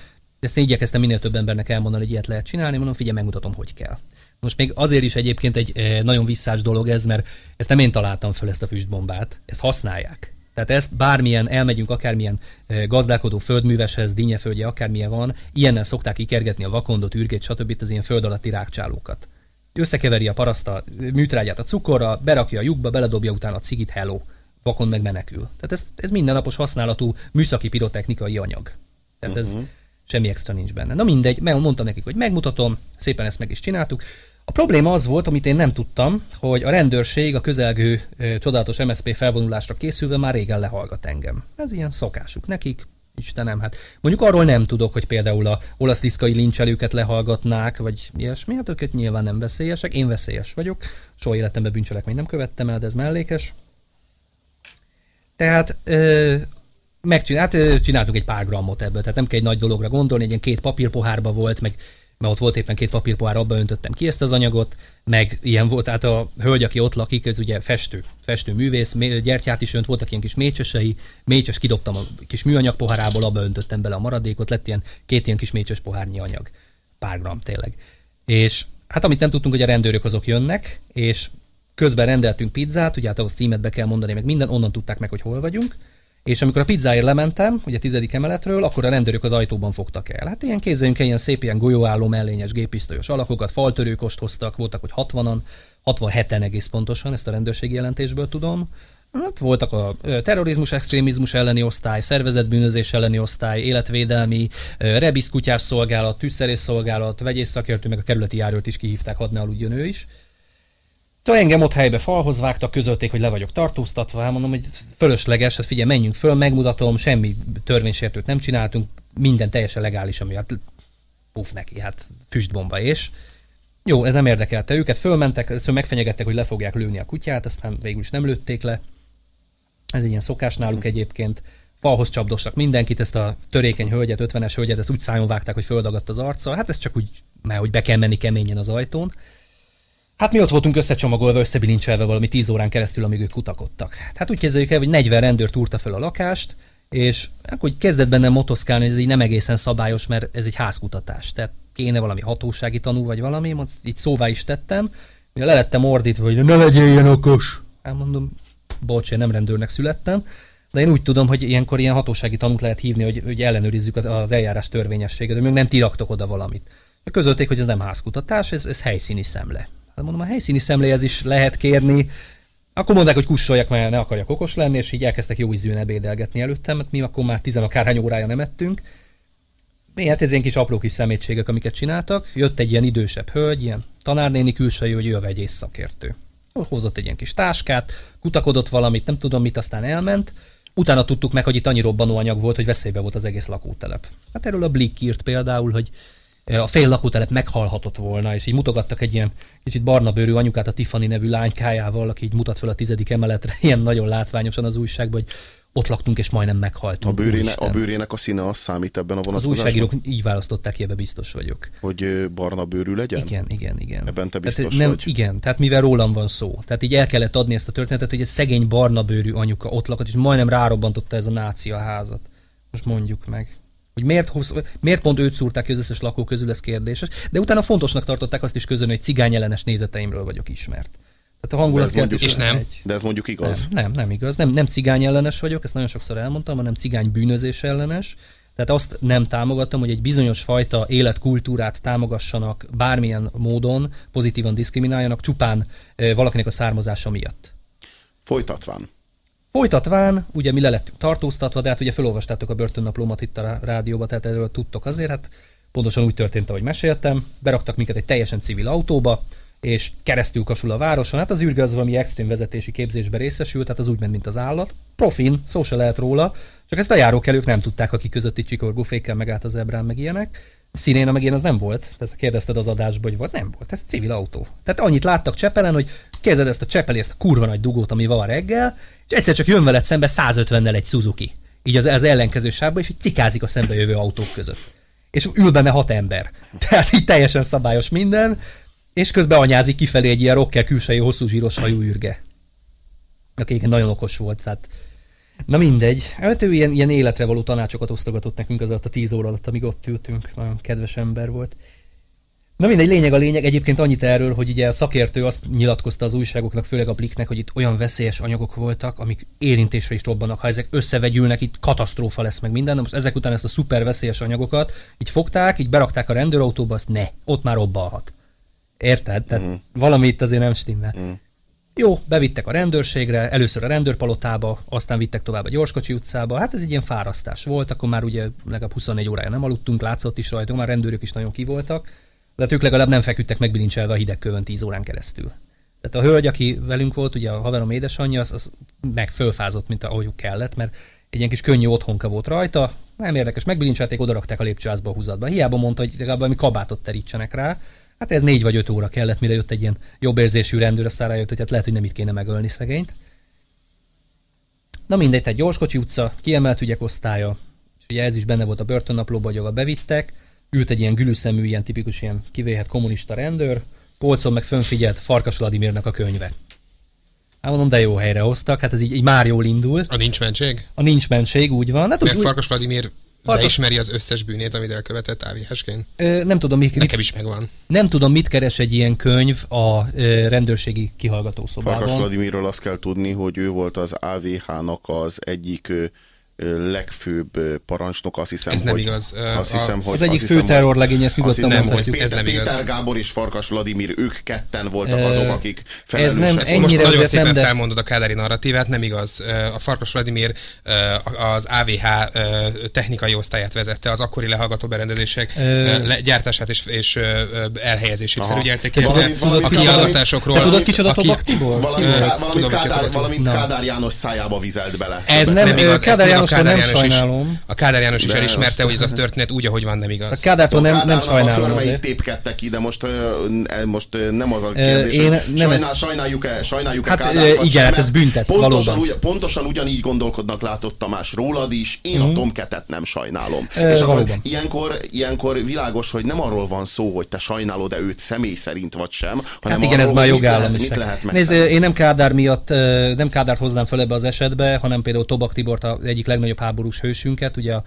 ezt én igyekeztem minél több embernek elmondani, hogy ilyet lehet csinálni, mondom, figyelj, megmutatom, hogy kell. Most még azért is egyébként egy e, nagyon visszás dolog ez, mert ezt nem én találtam föl ezt a füstbombát, ezt használják. Tehát ezt bármilyen, elmegyünk akármilyen e, gazdálkodó földműveshez, dinnyeföldje, akármilyen van, ilyennel szokták ikergetni a vakondot, ürgét, stb. az ilyen föld alatti rákcsálókat. Összekeveri a paraszta műtrágyát a cukorra, berakja a lyukba, beledobja utána a cigit, hello, vakon meg menekül. Tehát ez, ez mindennapos használatú műszaki pirotechnikai anyag. Tehát uh-huh. ez mhm semmi extra nincs benne. Na mindegy, mondtam nekik, hogy megmutatom, szépen ezt meg is csináltuk. A probléma az volt, amit én nem tudtam, hogy a rendőrség a közelgő e, csodálatos MSP felvonulásra készülve már régen lehallgat engem. Ez ilyen szokásuk nekik, Istenem, hát mondjuk arról nem tudok, hogy például a olasz liszkai lincselőket lehallgatnák, vagy ilyesmi, hát őket nyilván nem veszélyesek, én veszélyes vagyok, soha életemben bűncselekményt nem követtem el, de ez mellékes. Tehát ö, megcsinált, csináltunk egy pár grammot ebből, tehát nem kell egy nagy dologra gondolni, egy ilyen két papírpohárba volt, meg mert ott volt éppen két papírpohár, abba öntöttem ki ezt az anyagot, meg ilyen volt, tehát a hölgy, aki ott lakik, ez ugye festő, festő művész, gyertyát is önt, voltak ilyen kis mécsesei, mécses kidobtam a kis műanyag pohárából, abba öntöttem bele a maradékot, lett ilyen két ilyen kis mécses pohárnyi anyag, pár gram tényleg. És hát amit nem tudtunk, hogy a rendőrök azok jönnek, és közben rendeltünk pizzát, ugye hát ahhoz címet be kell mondani, meg minden, onnan tudták meg, hogy hol vagyunk, és amikor a pizzáért lementem, ugye a tizedik emeletről, akkor a rendőrök az ajtóban fogtak el. Hát ilyen kézzeljünk ilyen szép ilyen golyóálló mellényes géppisztolyos alakokat, faltörőkost hoztak, voltak, hogy 60-an, 67-en egész pontosan, ezt a rendőrségi jelentésből tudom. Hát voltak a terrorizmus, extrémizmus elleni osztály, szervezetbűnözés elleni osztály, életvédelmi, rebiszkutyás szolgálat, tűzszerész szolgálat, vegyész szakértő, meg a kerületi járőrt is kihívták, hadd ne aludjon ő is. Szóval engem ott helybe falhoz vágtak, közölték, hogy le vagyok tartóztatva, mondom, hogy fölösleges, hát figyelj, menjünk föl, megmutatom, semmi törvénysértőt nem csináltunk, minden teljesen legális, ami hát puf neki, hát füstbomba és. Jó, ez nem érdekelte őket, fölmentek, szóval megfenyegettek, hogy le fogják lőni a kutyát, aztán végül is nem lőtték le. Ez egy ilyen szokás náluk egyébként. Falhoz csapdostak mindenkit, ezt a törékeny hölgyet, 50-es hölgyet, ezt úgy szájon vágták, hogy földagadt az arca. Hát ez csak úgy, mert hogy be kell menni keményen az ajtón. Hát mi ott voltunk összecsomagolva, összebilincselve valami 10 órán keresztül, amíg ők kutakodtak. Hát úgy kezdjük el, hogy 40 rendőr túrta fel a lakást, és akkor hogy kezdett bennem motoszkálni, ez így nem egészen szabályos, mert ez egy házkutatás. Tehát kéne valami hatósági tanú, vagy valami, most így szóvá is tettem, le lettem ordítva, hogy ne legyél ilyen okos. Elmondom, bocs, én nem rendőrnek születtem, de én úgy tudom, hogy ilyenkor ilyen hatósági tanút lehet hívni, hogy, hogy ellenőrizzük az eljárás törvényességet, de még nem tiraktok oda valamit. Közölték, hogy ez nem házkutatás, ez, ez helyszíni szemle. Hát mondom, a helyszíni szemléhez is lehet kérni. Akkor mondták, hogy kussoljak, mert ne akarjak okos lenni, és így elkezdtek jó ízűen ebédelgetni előttem, mert mi akkor már tizenakárhány órája nem ettünk. Mi hát ez ilyen kis apró kis szemétségek, amiket csináltak. Jött egy ilyen idősebb hölgy, ilyen tanárnéni külsői, hogy ő a vegyész szakértő. Hozott egy ilyen kis táskát, kutakodott valamit, nem tudom mit, aztán elment. Utána tudtuk meg, hogy itt annyi robbanóanyag volt, hogy veszélybe volt az egész lakótelep. Hát erről a Blick írt például, hogy a fél lakótelep meghalhatott volna, és így mutogattak egy ilyen kicsit barna bőrű anyukát a Tiffany nevű lánykájával, aki így mutat fel a tizedik emeletre, ilyen nagyon látványosan az újságban, hogy ott laktunk, és majdnem meghaltunk. A, bőréne, a bőrének a színe az számít ebben a vonatkozásban? Az újságírók így választották ki, ebbe biztos vagyok. Hogy barna bőrű legyen? Igen, igen, igen. Ebben te biztos tehát, nem, vagy? Igen, tehát mivel rólam van szó. Tehát így el kellett adni ezt a történetet, hogy egy szegény barna bőrű anyuka ott lakott, és majdnem rárobbantotta ez a náci a házat. Most mondjuk meg. Hogy miért, húsz, miért pont őt szúrták ki az összes lakó közül, ez kérdéses. De utána fontosnak tartották azt is közölni, hogy cigány ellenes nézeteimről vagyok ismert. Tehát a hangulat mondjuk, és nem. Egy. De ez mondjuk igaz. Nem, nem, nem igaz. Nem, nem cigány ellenes vagyok, ezt nagyon sokszor elmondtam, hanem cigány bűnözés ellenes. Tehát azt nem támogatom, hogy egy bizonyos fajta életkultúrát támogassanak bármilyen módon, pozitívan diszkrimináljanak, csupán valakinek a származása miatt. Folytatván. Folytatván, ugye mi le lettünk tartóztatva, de hát ugye felolvastátok a börtönnaplómat itt a rádióba, tehát erről tudtok azért, hát pontosan úgy történt, ahogy meséltem, beraktak minket egy teljesen civil autóba, és keresztül kasul a városon. Hát az űrge az valami extrém vezetési képzésbe részesült, tehát az úgy ment, mint az állat. Profin, szó se lehet róla, csak ezt a járókelők nem tudták, akik közötti csikorgó fékkel megállt az ebrán, meg ilyenek. Sziréna meg én az nem volt, ezt kérdezted az adásból, hogy volt, nem volt, ez civil autó. Tehát annyit láttak Csepelen, hogy kezded ezt a Csepeli, ezt a kurva nagy dugót, ami van reggel, és egyszer csak jön veled szembe 150-nel egy Suzuki. Így az, az ellenkező sávba, és így cikázik a szembe jövő autók között. És ül benne hat ember. Tehát így teljesen szabályos minden, és közben anyázik kifelé egy ilyen rocker külsejű hosszú zsíros hajú űrge. Aki nagyon okos volt, tehát Na mindegy. Hát ő ilyen, ilyen életre való tanácsokat osztogatott nekünk az alatt a tíz óra alatt, amíg ott ültünk. Nagyon kedves ember volt. Na mindegy, lényeg a lényeg. Egyébként annyit erről, hogy ugye a szakértő azt nyilatkozta az újságoknak, főleg a Blicknek, hogy itt olyan veszélyes anyagok voltak, amik érintésre is robbanak. Ha ezek összevegyülnek, itt katasztrófa lesz meg minden. De most ezek után ezt a szuper veszélyes anyagokat így fogták, így berakták a rendőrautóba, azt ne, ott már robbalhat. Érted? Tehát mm. valami itt azért nem stimmel. Mm. Jó, bevittek a rendőrségre, először a rendőrpalotába, aztán vittek tovább a Gyorskocsi utcába. Hát ez egy ilyen fárasztás volt, akkor már ugye legalább 24 órája nem aludtunk, látszott is rajtunk, már rendőrök is nagyon kivoltak, de hát ők legalább nem feküdtek megbilincselve a hideg kövön 10 órán keresztül. Tehát a hölgy, aki velünk volt, ugye a haverom édesanyja, az, az meg fölfázott, mint ahogy kellett, mert egy ilyen kis könnyű otthonka volt rajta, nem érdekes, megbilincselték, odarakták a lépcsőházba a húzatba. Hiába mondta, hogy legalább valami kabátot terítsenek rá. Hát ez négy vagy öt óra kellett, mire jött egy ilyen jobb érzésű rendőr, aztán rájött, hogy hát lehet, hogy nem itt kéne megölni szegényt. Na mindegy, egy gyorskocsi utca, kiemelt ügyek osztálya, és ugye ez is benne volt a börtönnaplóba, hogy ahol bevittek, ült egy ilyen gülüszemű, ilyen tipikus ilyen kivéhet kommunista rendőr, polcon meg fönfigyelt Farkas Vladimirnak a könyve. Hát mondom, de jó helyre hoztak, hát ez így, így már jól indul. A nincs mentség? A nincs mentség, úgy van. Hát Meg úgy... Farkas Vladimir Farkas... ismeri az összes bűnét, amit elkövetett AVH-sként? nem tudom, mit, Nekem is megvan. Nem tudom, mit keres egy ilyen könyv a ö, rendőrségi kihallgatószobában. Farkas Vladimirről azt kell tudni, hogy ő volt az AVH-nak az egyik ö, legfőbb parancsnok, azt hiszem, ez hogy, nem igaz. Azt hiszem, a, hogy, az egyik fő terrorlegény, ezt nyugodtan hiszem, mondhatjuk. Péter, ez nem igaz. Péter Gábor és Farkas Vladimir, ők ketten voltak azok, akik felelősek. Ez nem, Most ennyire nagyon azért szépen nem, de... felmondod a Kádári narratívát, nem igaz. A Farkas Vladimir az AVH technikai osztályát vezette, az akkori lehallgató berendezések Ö... gyártását és, és elhelyezését felügyelték. A kiadatásokról. Te tudod kicsoda Tobak Tibor? Hogy Kádár, János szájába vizelt bele. Ez nem, igaz, Kádár Jánostól Kádár nem János is-. A Kádár János is De elismerte, azt- hogy ez a történet úgy, ahogy van, nem igaz. A Kádártól nem, nem sajnálom a körmeit azért. tépkedtek ki, de most, e, most nem az a kérdés, én hogy nem sajnál, ezt- sajnáljuk-e, sajnáljuk-e Hát, Kádár, igen, hát ez büntet, pontosan, valóban. Ugy, pontosan ugyanígy gondolkodnak látott Tamás rólad is, én a Tomketet nem sajnálom. Ö, És akkor ilyenkor, ilyenkor világos, hogy nem arról van szó, hogy te sajnálod-e őt személy szerint vagy sem, hanem Hát igen, ez arról, már mit lehet, jogállamiság. Nézd, én nem Kádár miatt, nem Kádárt hoznám fel ebbe az esetbe, hanem például Tobak Tibort, egyik legnagyobb háborús hősünket, ugye a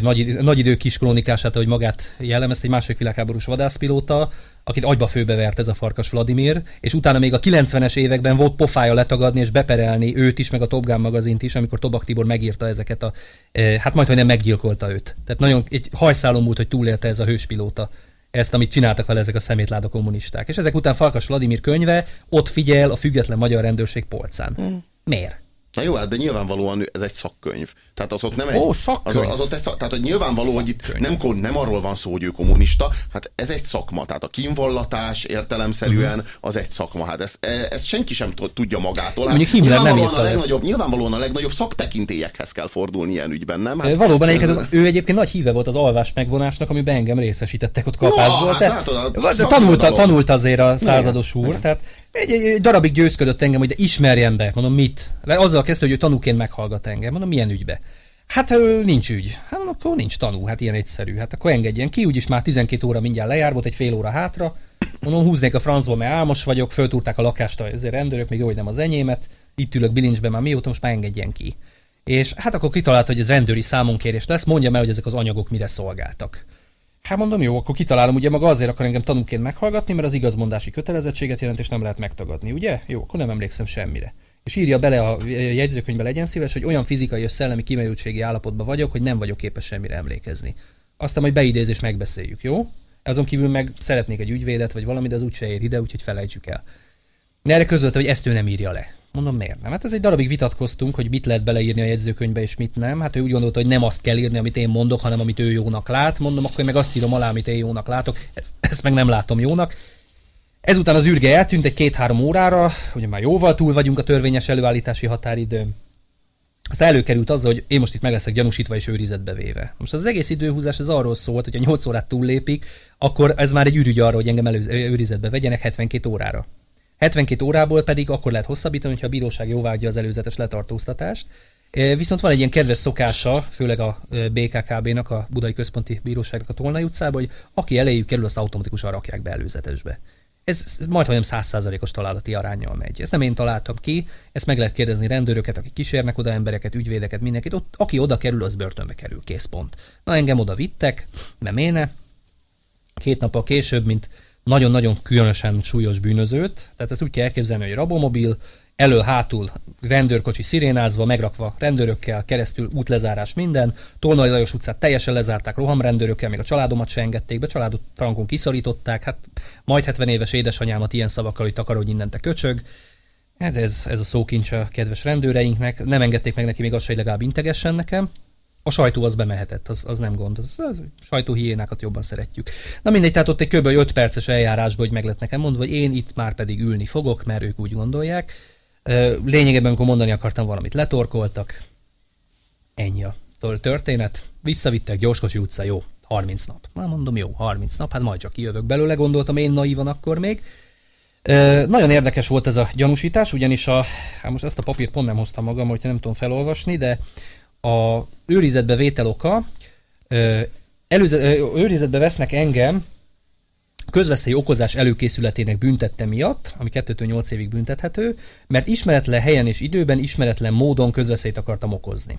nagy, id- nagy idő kis krónikását, ahogy magát jellemezte, egy második világháborús vadászpilóta, akit agyba főbevert ez a farkas Vladimir, és utána még a 90-es években volt pofája letagadni és beperelni őt is, meg a Top Gun magazint is, amikor Tobak Tibor megírta ezeket a, eh, hát majd, hogy nem meggyilkolta őt. Tehát nagyon egy hajszálon múlt, hogy túlélte ez a hőspilóta ezt, amit csináltak vele ezek a szemétláda kommunisták. És ezek után Farkas Vladimir könyve ott figyel a független magyar rendőrség polcán. Hmm. Miért? Na jó, hát de nyilvánvalóan ez egy szakkönyv. Tehát az ott nem egy... Ó, szakkönyv. Az, az ott egy szak, tehát hogy nyilvánvaló, hogy itt nem, nem arról van szó, hogy ő kommunista, hát ez egy szakma. Tehát a kínvallatás értelemszerűen Mhm. az egy szakma. Hát ezt, e- ezt senki sem tud- tudja magától. Hát Mondjuk Himmler nem írta a le. legnagyobb, nyilvánvalóan a legnagyobb szaktekintélyekhez kell fordulni ilyen ügyben, nem? Hát, Valóban egyébként az, ő egyébként nagy híve volt az alvás megvonásnak, amiben engem részesítettek ott kapásból. hát te- látod, a de tanult, tanult azért a százados úr, tehát egy, egy, egy darabig győzködött engem, hogy de ismerjen be. Mondom, mit? Mert azzal kezdte, hogy ő tanúként meghallgat engem. Mondom, milyen ügybe? Hát ö, nincs ügy. Hát mondom, akkor nincs tanú, hát ilyen egyszerű. Hát akkor engedjen ki, úgyis már 12 óra mindjárt lejár, volt egy fél óra hátra. Mondom, húznék a francba, mert álmos vagyok, föltúrták a lakást az rendőrök, még jó, hogy nem az enyémet. Itt ülök bilincsben már mióta, most már engedjen ki. És hát akkor kitalálta, hogy ez rendőri számonkérés lesz, mondja el, hogy ezek az anyagok mire szolgáltak. Hát mondom, jó, akkor kitalálom, ugye maga azért akar engem tanúként meghallgatni, mert az igazmondási kötelezettséget jelent, és nem lehet megtagadni, ugye? Jó, akkor nem emlékszem semmire. És írja bele a jegyzőkönyvbe, legyen szíves, hogy olyan fizikai és szellemi kimerültségi állapotban vagyok, hogy nem vagyok képes semmire emlékezni. Aztán majd beidéz és megbeszéljük, jó? Azon kívül meg szeretnék egy ügyvédet, vagy valami, de az úgyse ér ide, úgyhogy felejtsük el. Erre közölte, hogy ezt ő nem írja le. Mondom, miért nem? Hát ez egy darabig vitatkoztunk, hogy mit lehet beleírni a jegyzőkönyvbe, és mit nem. Hát ő úgy gondolta, hogy nem azt kell írni, amit én mondok, hanem amit ő jónak lát. Mondom, akkor én meg azt írom alá, amit én jónak látok. Ezt, ezt meg nem látom jónak. Ezután az űrge eltűnt egy két-három órára, ugye már jóval túl vagyunk a törvényes előállítási határidőn. Aztán előkerült azzal, hogy én most itt meg leszek gyanúsítva és őrizetbe véve. Most az egész időhúzás az arról szólt, hogy ha 8 órát túllépik, akkor ez már egy ürügy arra, hogy engem elő, őrizetbe vegyenek 72 órára. 72 órából pedig akkor lehet hosszabbítani, hogyha a bíróság jóvágyja az előzetes letartóztatást. Viszont van egy ilyen kedves szokása, főleg a BKKB-nak, a Budai Központi Bíróságnak a Tolnai utcában, hogy aki eléjük kerül, azt automatikusan rakják be előzetesbe. Ez majdnem százszázalékos találati arányjal megy. Ezt nem én találtam ki, ezt meg lehet kérdezni rendőröket, akik kísérnek oda embereket, ügyvédeket, mindenkit. Ott, aki oda kerül, az börtönbe kerül, készpont. Na engem oda vittek, nem éne, két nappal később, mint nagyon-nagyon különösen súlyos bűnözőt. Tehát ezt úgy kell elképzelni, hogy rabomobil, elő-hátul rendőrkocsi szirénázva, megrakva rendőrökkel, keresztül útlezárás minden. Tolnai Lajos utcát teljesen lezárták rohamrendőrökkel, még a családomat se engedték be, családot frankon kiszorították, hát majd 70 éves édesanyámat ilyen szavakkal, hogy takarodj innen te köcsög. Hát ez, ez a szókincs a kedves rendőreinknek. Nem engedték meg neki még azt, hogy legalább integessen nekem. A sajtó az bemehetett, az, az nem gond. Az, az sajtóhiénákat jobban szeretjük. Na mindegy, tehát ott egy kb. 5 perces eljárásban, hogy meg lett nekem mondva, hogy én itt már pedig ülni fogok, mert ők úgy gondolják. Lényegében, amikor mondani akartam valamit, letorkoltak. Ennyi a történet. Visszavittek Gyorskosi utca, jó, 30 nap. Már mondom, jó, 30 nap, hát majd csak kijövök belőle, gondoltam én naivan akkor még. E, nagyon érdekes volt ez a gyanúsítás, ugyanis a, hát most ezt a papírt pont nem hoztam magam, hogy nem tudom felolvasni, de a őrizetbe vétel oka, előze, őrizetbe vesznek engem közveszélyi okozás előkészületének büntette miatt, ami 2 8 évig büntethető, mert ismeretlen helyen és időben ismeretlen módon közveszélyt akartam okozni.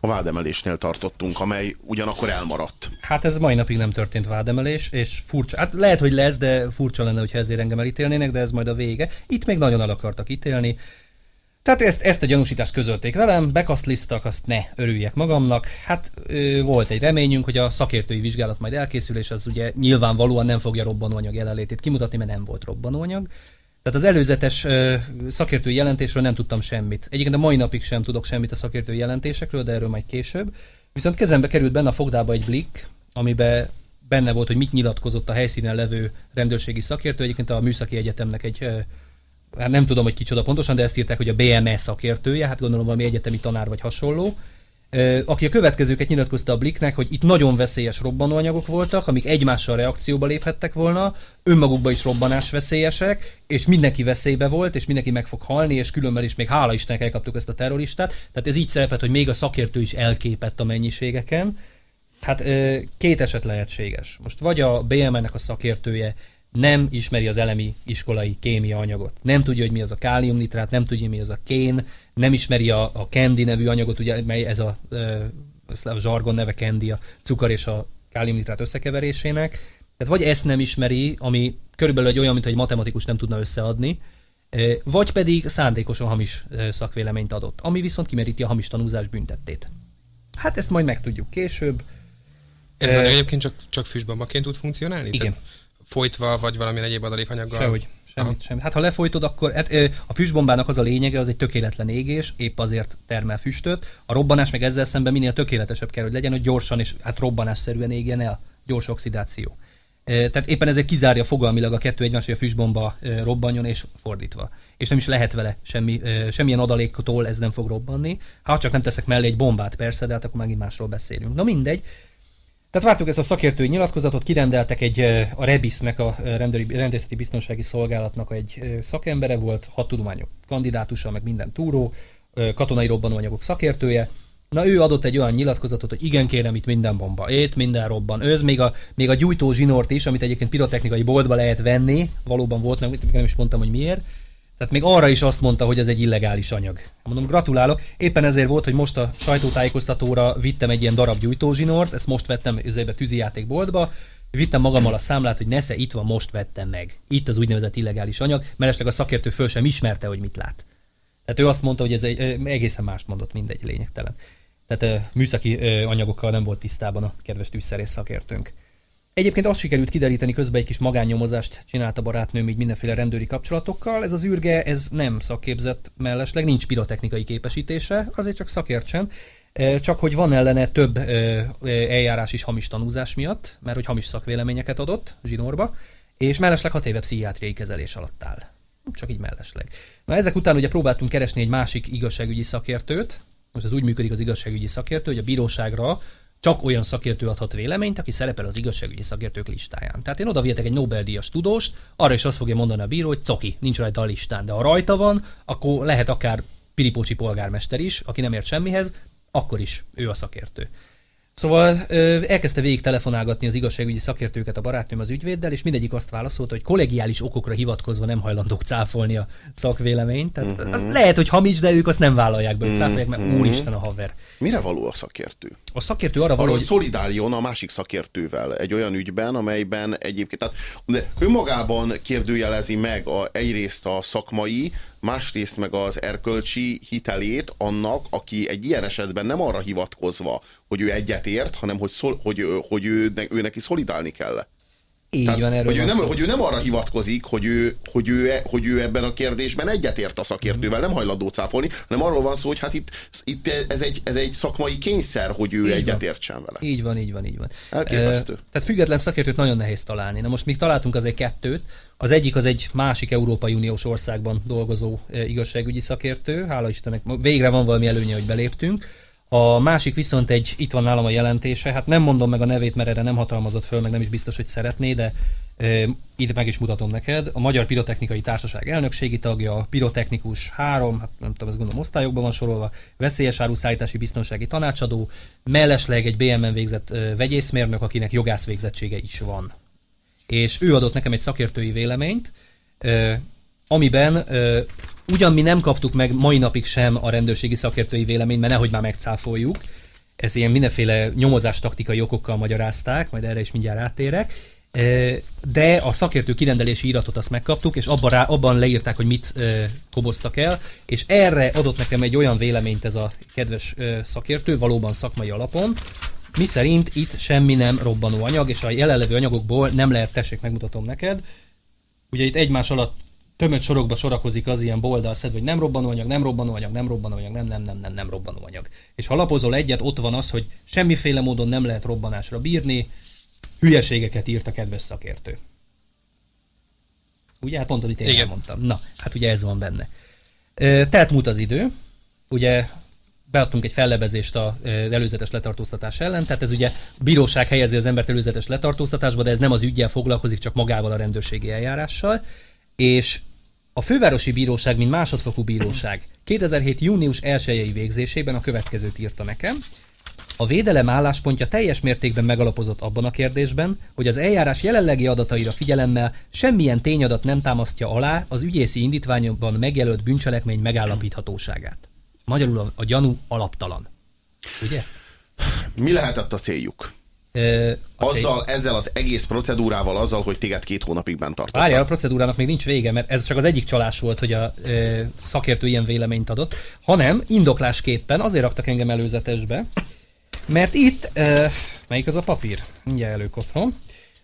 A vádemelésnél tartottunk, amely ugyanakkor elmaradt. Hát ez mai napig nem történt vádemelés, és furcsa. Hát lehet, hogy lesz, de furcsa lenne, hogyha ezért engem elítélnének, de ez majd a vége. Itt még nagyon el akartak ítélni. Tehát ezt, ezt a gyanúsítást közölték velem, bekasztlisztak, azt ne örüljek magamnak. Hát ö, volt egy reményünk, hogy a szakértői vizsgálat majd elkészül, és az ugye nyilvánvalóan nem fogja robbanóanyag jelenlétét kimutatni, mert nem volt robbanóanyag. Tehát az előzetes ö, szakértői jelentésről nem tudtam semmit. Egyébként a mai napig sem tudok semmit a szakértői jelentésekről, de erről majd később. Viszont kezembe került benne a fogdába egy blik, amiben benne volt, hogy mit nyilatkozott a helyszínen levő rendőrségi szakértő. Egyébként a Műszaki Egyetemnek egy, hát nem tudom, hogy kicsoda pontosan, de ezt írták, hogy a BME szakértője, hát gondolom valami egyetemi tanár vagy hasonló aki a következőket nyilatkozta a Bliknek, hogy itt nagyon veszélyes robbanóanyagok voltak, amik egymással reakcióba léphettek volna, önmagukban is robbanás veszélyesek, és mindenki veszélybe volt, és mindenki meg fog halni, és különben is még hála Istennek elkaptuk ezt a terroristát. Tehát ez így szerepet, hogy még a szakértő is elképett a mennyiségeken. Hát két eset lehetséges. Most vagy a BMN-nek a szakértője nem ismeri az elemi iskolai kémia anyagot. Nem tudja, hogy mi az a káliumnitrát, nem tudja, mi az a kén, nem ismeri a, a candy nevű anyagot, ugye, mely ez a, a zsargon neve candy, a cukor és a káliumnitrát összekeverésének. Tehát vagy ezt nem ismeri, ami körülbelül egy olyan, mint egy matematikus nem tudna összeadni, vagy pedig szándékosan hamis szakvéleményt adott, ami viszont kimeríti a hamis tanúzás büntettét. Hát ezt majd megtudjuk később. Ez e... egyébként csak, csak füstbombaként tud funkcionálni? Igen. Tehát folytva, vagy valamilyen egyéb adalékanyaggal? Sehogy. Semmit, semmit. Hát ha lefolytod, akkor hát, a füstbombának az a lényege, az egy tökéletlen égés, épp azért termel füstöt. A robbanás meg ezzel szemben minél tökéletesebb kell, hogy legyen, hogy gyorsan és hát robbanásszerűen égjen el, gyors oxidáció. Tehát éppen ezért kizárja fogalmilag a kettő egymást, hogy a füstbomba robbanjon és fordítva. És nem is lehet vele semmi, semmilyen adaléktól ez nem fog robbanni. Ha csak nem teszek mellé egy bombát, persze, de hát akkor megint másról beszélünk. Na mindegy. Tehát vártuk ezt a szakértői nyilatkozatot, kirendeltek egy, a Rebisnek, a Rendészeti Biztonsági Szolgálatnak egy szakembere volt, hat tudományok kandidátusa, meg minden túró, katonai robbanóanyagok szakértője. Na ő adott egy olyan nyilatkozatot, hogy igen kérem, itt minden bomba ét, minden robban őz, még a, még a gyújtó zsinort is, amit egyébként pirotechnikai boltba lehet venni, valóban volt, nem, nem is mondtam, hogy miért, tehát még arra is azt mondta, hogy ez egy illegális anyag. Mondom, gratulálok. Éppen ezért volt, hogy most a sajtótájékoztatóra vittem egy ilyen darab gyújtózsinort, ezt most vettem ezébe tűzijátékboltba, vittem magammal a számlát, hogy nesze, itt van, most vettem meg. Itt az úgynevezett illegális anyag, mellesleg a szakértő föl sem ismerte, hogy mit lát. Tehát ő azt mondta, hogy ez egy, egészen mást mondott, mindegy, lényegtelen. Tehát műszaki anyagokkal nem volt tisztában a kedves tűzszerész szakértőnk. Egyébként azt sikerült kideríteni, közben egy kis magánnyomozást csinált a barátnőm így mindenféle rendőri kapcsolatokkal. Ez az űrge, ez nem szakképzett mellesleg, nincs pirotechnikai képesítése, azért csak szakértsen. E, csak hogy van ellene több e, e, eljárás is hamis tanúzás miatt, mert hogy hamis szakvéleményeket adott zsinórba, és mellesleg hat éve pszichiátriai kezelés alatt áll. Csak így mellesleg. Na ezek után ugye próbáltunk keresni egy másik igazságügyi szakértőt, most ez úgy működik az igazságügyi szakértő, hogy a bíróságra csak olyan szakértő adhat véleményt, aki szerepel az igazságügyi szakértők listáján. Tehát én oda vihetek egy Nobel-díjas tudóst, arra is azt fogja mondani a bíró, hogy coki, nincs rajta a listán, de ha rajta van, akkor lehet akár Piripócsi polgármester is, aki nem ért semmihez, akkor is ő a szakértő. Szóval ö, elkezdte végig telefonálgatni az igazságügyi szakértőket a barátnőm az ügyvéddel, és mindegyik azt válaszolta, hogy kollegiális okokra hivatkozva nem hajlandók cáfolni a szakvéleményt. Tehát uh-huh. az lehet, hogy hamis, de ők azt nem vállalják be, hogy cáfolják, mert uh-huh. úristen a haver. Mire való a szakértő? A szakértő arra való, hogy szolidáljon a másik szakértővel egy olyan ügyben, amelyben egyébként, tehát de önmagában kérdőjelezi meg a, egyrészt a szakmai, másrészt meg az erkölcsi hitelét annak, aki egy ilyen esetben nem arra hivatkozva, hogy ő egyetért, hanem hogy, szol, hogy, hogy ő, ő neki szolidálni kell. Így Tehát, van, erről hogy, ő nem, hogy ő nem arra hivatkozik, hogy ő, hogy, ő, hogy ő ebben a kérdésben egyetért a szakértővel, nem hajlandó cáfolni, hanem arról van szó, hogy hát itt, itt ez, egy, ez egy szakmai kényszer, hogy ő így egyetértsen vele. Így van, így van, így van. Elképesztő. Tehát független szakértőt nagyon nehéz találni. Na most még találtunk azért kettőt. Az egyik az egy másik Európai Uniós országban dolgozó igazságügyi szakértő. Hála Istennek, végre van valami előnye, hogy beléptünk a másik viszont egy, itt van nálam a jelentése, hát nem mondom meg a nevét, mert erre nem hatalmazott föl, meg nem is biztos, hogy szeretné, de e, itt meg is mutatom neked. A Magyar Pirotechnikai Társaság elnökségi tagja, pirotechnikus három, hát nem tudom, ez gondolom osztályokban van sorolva, veszélyes áruszállítási biztonsági tanácsadó, mellesleg egy BMN végzett e, vegyészmérnök, akinek jogász végzettsége is van. És ő adott nekem egy szakértői véleményt, amiben Ugyan mi nem kaptuk meg mai napig sem a rendőrségi szakértői véleményt, mert nehogy már megcáfoljuk. Ez ilyen mindenféle nyomozás taktikai okokkal magyarázták, majd erre is mindjárt áttérek. De a szakértő kirendelési iratot azt megkaptuk, és abban, rá, abban leírták, hogy mit koboztak el, és erre adott nekem egy olyan véleményt ez a kedves szakértő, valóban szakmai alapon, mi szerint itt semmi nem robbanó anyag, és a jelenlevő anyagokból nem lehet, tessék, megmutatom neked. Ugye itt egymás alatt tömött sorokba sorakozik az ilyen szed, hogy nem robbanóanyag, nem robbanóanyag, nem robbanóanyag, nem, nem, nem, nem, nem robbanóanyag. És ha lapozol egyet, ott van az, hogy semmiféle módon nem lehet robbanásra bírni, hülyeségeket írt a kedves szakértő. Ugye, hát pont, amit én Igen. elmondtam. Na, hát ugye ez van benne. Tehát múlt az idő, ugye beadtunk egy fellebezést az előzetes letartóztatás ellen, tehát ez ugye bíróság helyezi az embert előzetes letartóztatásba, de ez nem az ügyel foglalkozik, csak magával a rendőrségi eljárással, és a Fővárosi Bíróság, mint másodfokú bíróság 2007. június 1 végzésében a következőt írta nekem. A védelem álláspontja teljes mértékben megalapozott abban a kérdésben, hogy az eljárás jelenlegi adataira figyelemmel semmilyen tényadat nem támasztja alá az ügyészi indítványokban megjelölt bűncselekmény megállapíthatóságát. Magyarul a, a gyanú alaptalan. Ugye? Mi lehetett a céljuk? azzal, ezzel az egész procedúrával, azzal, hogy téged két hónapig bent tartottak. Várjál, a procedúrának még nincs vége, mert ez csak az egyik csalás volt, hogy a e, szakértő ilyen véleményt adott, hanem indoklásképpen azért raktak engem előzetesbe, mert itt, e, melyik az a papír? Mindjárt előkoprom.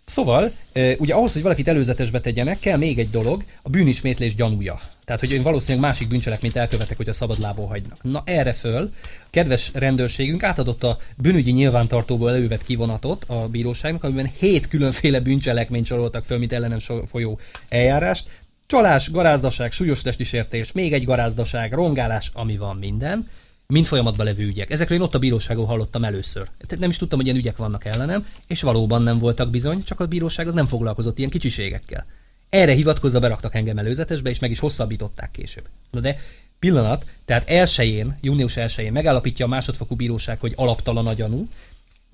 Szóval, ugye ahhoz, hogy valakit előzetesbe tegyenek, kell még egy dolog, a bűnismétlés gyanúja. Tehát, hogy én valószínűleg másik bűncselekményt elkövetek, hogy a szabadlábon hagynak. Na erre föl, kedves rendőrségünk átadott a bűnügyi nyilvántartóból elővett kivonatot a bíróságnak, amiben hét különféle bűncselekményt soroltak föl, mint ellenem folyó eljárást. Csalás, garázdaság, súlyos testisértés, még egy garázdaság, rongálás, ami van minden mind folyamatban levő ügyek. Ezekről én ott a bíróságon hallottam először. Tehát nem is tudtam, hogy ilyen ügyek vannak ellenem, és valóban nem voltak bizony, csak a bíróság az nem foglalkozott ilyen kicsiségekkel. Erre hivatkozva beraktak engem előzetesbe, és meg is hosszabbították később. Na de pillanat, tehát elsőjén, június 1-én megállapítja a másodfokú bíróság, hogy alaptalan a gyanú,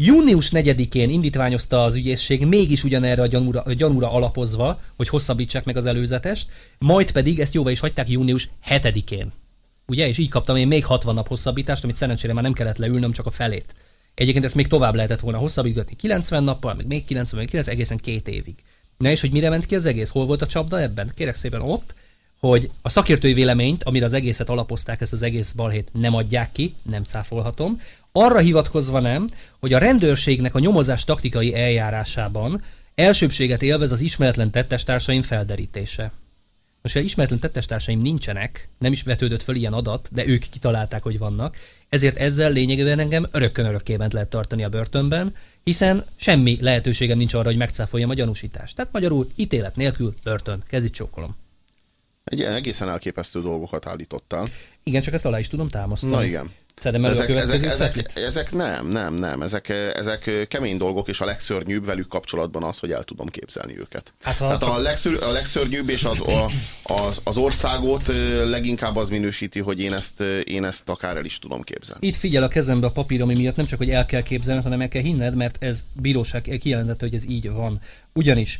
Június 4-én indítványozta az ügyészség mégis ugyanerre a gyanúra, gyanúra alapozva, hogy hosszabbítsák meg az előzetest, majd pedig ezt jóvá is hagyták június 7-én ugye, és így kaptam én még 60 nap hosszabbítást, amit szerencsére már nem kellett leülnöm, csak a felét. Egyébként ezt még tovább lehetett volna hosszabbítani 90 nappal, még, még 90, 90, egészen két évig. Na és hogy mire ment ki az egész? Hol volt a csapda ebben? Kérek szépen ott, hogy a szakértői véleményt, amire az egészet alapozták, ezt az egész balhét nem adják ki, nem cáfolhatom, arra hivatkozva nem, hogy a rendőrségnek a nyomozás taktikai eljárásában elsőbséget élvez az ismeretlen tettestársaim felderítése. Most mivel ismeretlen tettestársaim nincsenek, nem is vetődött föl ilyen adat, de ők kitalálták, hogy vannak, ezért ezzel lényegében engem örökkön örökkément lehet tartani a börtönben, hiszen semmi lehetőségem nincs arra, hogy megcáfoljam a gyanúsítást. Tehát magyarul ítélet nélkül börtön. Kezdj csókolom. Egy egészen elképesztő dolgokat állítottál. Igen, csak ezt alá is tudom támasztani. Na igen. Elő ezek, ezek, ezek, ezek nem, nem, nem. Ezek, ezek kemény dolgok, és a legszörnyűbb velük kapcsolatban az, hogy el tudom képzelni őket. Hát, Tehát csak... a, legször, a legszörnyűbb és az, a, az, az országot leginkább az minősíti, hogy én ezt, én ezt akár el is tudom képzelni. Itt figyel a kezembe a papír, ami miatt nem csak, hogy el kell képzelni, hanem el kell hinned, mert ez bíróság kijelentette, hogy ez így van. Ugyanis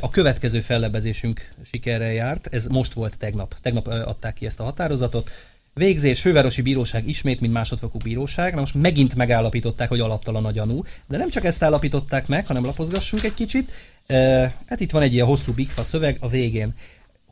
a következő fellebezésünk sikerrel járt, ez most volt tegnap. Tegnap adták ki ezt a határozatot Végzés, fővárosi bíróság ismét, mint másodfokú bíróság. Na most megint megállapították, hogy alaptalan a gyanú. De nem csak ezt állapították meg, hanem lapozgassunk egy kicsit. E, hát itt van egy ilyen hosszú bigfa szöveg a végén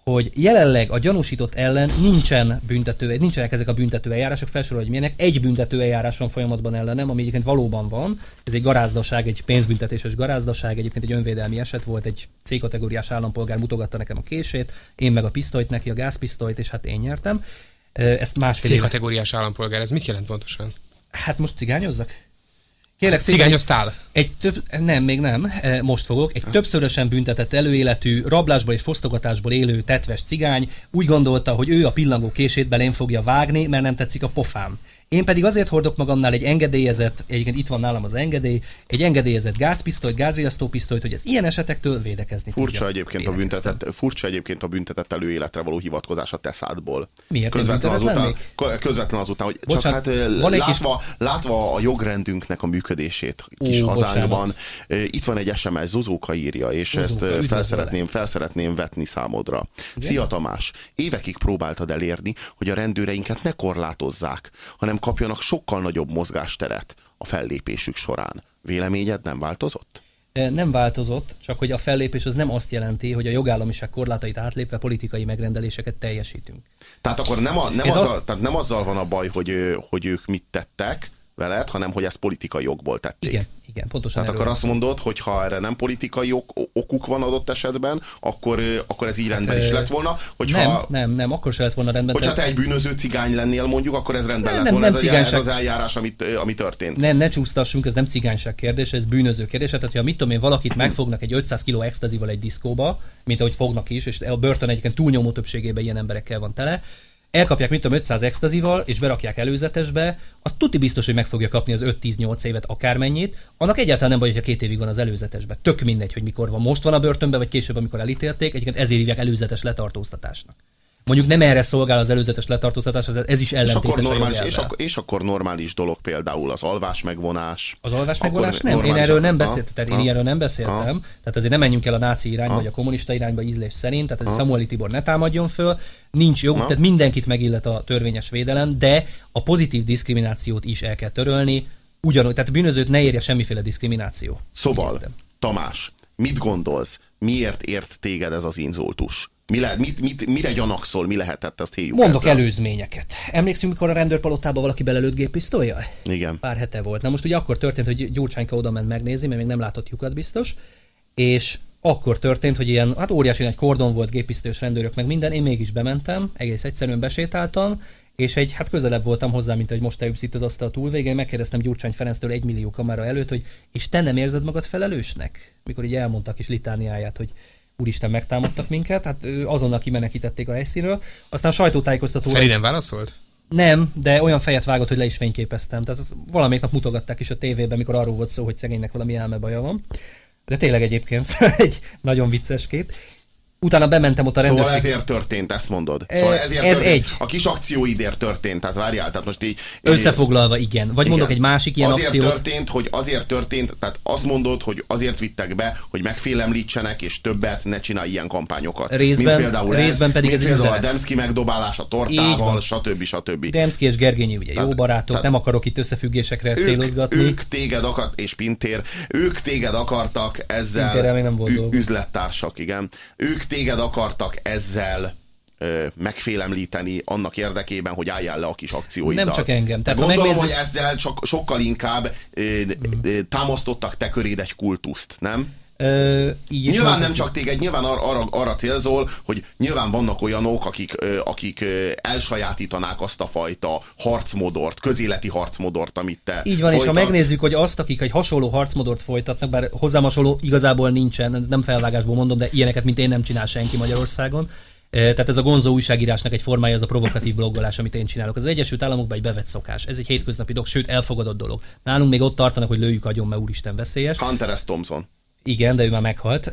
hogy jelenleg a gyanúsított ellen nincsen büntető, nincsenek ezek a büntető eljárások, felsorol, hogy milyenek. Egy büntető eljárás van folyamatban ellenem, ami egyébként valóban van. Ez egy garázdaság, egy pénzbüntetéses garázdaság, egyébként egy önvédelmi eset volt, egy C-kategóriás állampolgár mutogatta nekem a kését, én meg a pisztolyt neki, a gázpisztolyt, és hát én nyertem. Ezt másfél C-kategóriás állampolgár, ez mit jelent pontosan? Hát most cigányozzak? Kérlek szépen, Cigányoztál? Egy több, nem, még nem, most fogok. Egy többszörösen büntetett előéletű, rablásból és fosztogatásból élő tetves cigány úgy gondolta, hogy ő a pillangó kését belém fogja vágni, mert nem tetszik a pofám. Én pedig azért hordok magamnál egy engedélyezett, egyébként itt van nálam az engedély, egy engedélyezett gázpisztolyt, gázriasztópisztolyt, hogy ez ilyen esetektől védekezni furcsa tudja. Egyébként a büntetett, furcsa egyébként a büntetett előéletre való hivatkozás a teszádból. Miért? Közvetlen azután, közvetlen azután, hogy Bocsánat, csak hát van látva, kis... látva a jogrendünknek a működését kis Ó, hazánkban, bocsánat. itt van egy SMS, Zuzóka írja, és Zuzóka, ezt fel szeretném, fel szeretném vetni számodra. Igen? Szia Tamás, évekig próbáltad elérni, hogy a rendőreinket ne korlátozzák, hanem kapjanak sokkal nagyobb mozgásteret a fellépésük során. Véleményed nem változott? E, nem változott, csak hogy a fellépés az nem azt jelenti, hogy a jogállamiság korlátait átlépve politikai megrendeléseket teljesítünk. Tehát akkor nem, a, nem, azzal, azt... tehát nem azzal van a baj, hogy, hogy ők mit tettek veled, hanem hogy ezt politikai jogból tették. Igen, igen, pontosan. Tehát akkor azt mondod, hogy ha erre nem politikai ok, okuk van adott esetben, akkor, akkor ez így hát, rendben is lett volna. Hogyha, nem, nem, nem, akkor se lett volna rendben. Hogyha te egy bűnöző cigány lennél mondjuk, akkor ez rendben nem, lett volna. Nem, nem ez, ez az eljárás, amit, ami történt. Nem, ne csúsztassunk, ez nem cigányság kérdés, ez bűnöző kérdés. Tehát, ha mit tudom én, valakit megfognak egy 500 kg extazival egy diszkóba, mint ahogy fognak is, és a börtön egyébként túlnyomó többségében ilyen emberekkel van tele, elkapják, mit tudom, 500 extazival, és berakják előzetesbe, az tuti biztos, hogy meg fogja kapni az 5-10-8 évet akármennyit, annak egyáltalán nem baj, hogyha két évig van az előzetesbe. Tök mindegy, hogy mikor van. Most van a börtönbe, vagy később, amikor elítélték, egyébként ezért hívják előzetes letartóztatásnak. Mondjuk nem erre szolgál az előzetes letartóztatás, de ez is ellentétes és akkor, normális, és, akkor, és akkor normális dolog például az alvás megvonás. Az alvás megvonás nem, én erről nem beszéltem, tehát én erről nem beszéltem, ha? tehát azért nem menjünk el a náci irányba, vagy a kommunista irányba ízlés szerint, tehát ez Samueli Tibor ne támadjon föl, nincs jog, ha? tehát mindenkit megillet a törvényes védelem, de a pozitív diszkriminációt is el kell törölni, ugyanúgy, tehát bűnözőt ne érje semmiféle diszkrimináció. Szóval, Tamás, mit gondolsz, miért ért téged ez az inzultus? Mi le, mit, mit, mire gyanakszol, mi lehetett, ezt hívjuk Mondok ezzel. előzményeket. Emlékszünk, mikor a rendőrpalotába valaki belelőtt gépisztolya? Igen. Pár hete volt. Na most ugye akkor történt, hogy Gyurcsányka oda ment megnézni, mert még nem látott lyukat biztos, és akkor történt, hogy ilyen, hát óriási nagy kordon volt, gépisztolyos rendőrök, meg minden, én mégis bementem, egész egyszerűen besétáltam, és egy, hát közelebb voltam hozzá, mint hogy most te itt az asztal túlvégén, megkérdeztem Gyurcsány Ferenctől egy millió kamera előtt, hogy és te nem érzed magad felelősnek? Mikor így elmondtak is litániáját, hogy úristen megtámadtak minket, hát azonnal kimenekítették a helyszínről. Aztán a sajtótájékoztató. Feri nem válaszolt? Nem, de olyan fejet vágott, hogy le is fényképeztem. Tehát valamelyik nap mutogatták is a tévében, mikor arról volt szó, hogy szegénynek valami elmebaja van. De tényleg egyébként egy nagyon vicces kép. Utána bementem ott a rendőrség. Szóval ezért történt, ezt mondod. Szóval ezért ez történt. egy. A kis akcióidért történt, tehát várjál, tehát most így... Összefoglalva, igen. Vagy igen. mondok egy másik ilyen azért akciót. történt, hogy azért történt, tehát azt mondod, hogy azért vittek be, hogy megfélemlítsenek, és többet ne csinálj ilyen kampányokat. Részben, mint például részben ez, pedig mint ez például a Demszki megdobálása tortával, stb. stb. Demszki és Gergényi ugye tehát, jó barátok, tehát, nem akarok itt összefüggésekre ők, célozgatni. Ők téged akart, és Pintér, ők téged akartak ezzel még nem volt üzlettársak, igen. Ők téged akartak ezzel ö, megfélemlíteni annak érdekében, hogy álljál le a kis akcióiddal. Nem csak engem. Tehát Gondolom, megnézzük... hogy ezzel csak, sokkal inkább ö, ö, támasztottak te köréd egy kultuszt, nem? Így is nyilván nem csak téged, nyilván ar- arra, arra célzol, hogy nyilván vannak olyanok, akik, akik elsajátítanák azt a fajta harcmodort, közéleti harcmodort, amit te Így van, folytatsz. és ha megnézzük, hogy azt, akik egy hasonló harcmodort folytatnak, bár hozzám hasonló igazából nincsen, nem felvágásból mondom, de ilyeneket, mint én nem csinál senki Magyarországon, Tehát ez a gonzó újságírásnak egy formája, az a provokatív blogolás, amit én csinálok. Az Egyesült Államokban egy bevett szokás. Ez egy hétköznapi dolog, sőt elfogadott dolog. Nálunk még ott tartanak, hogy lőjük agyon, mert úristen veszélyes. Hunter S. Thompson. Igen, de ő már meghalt.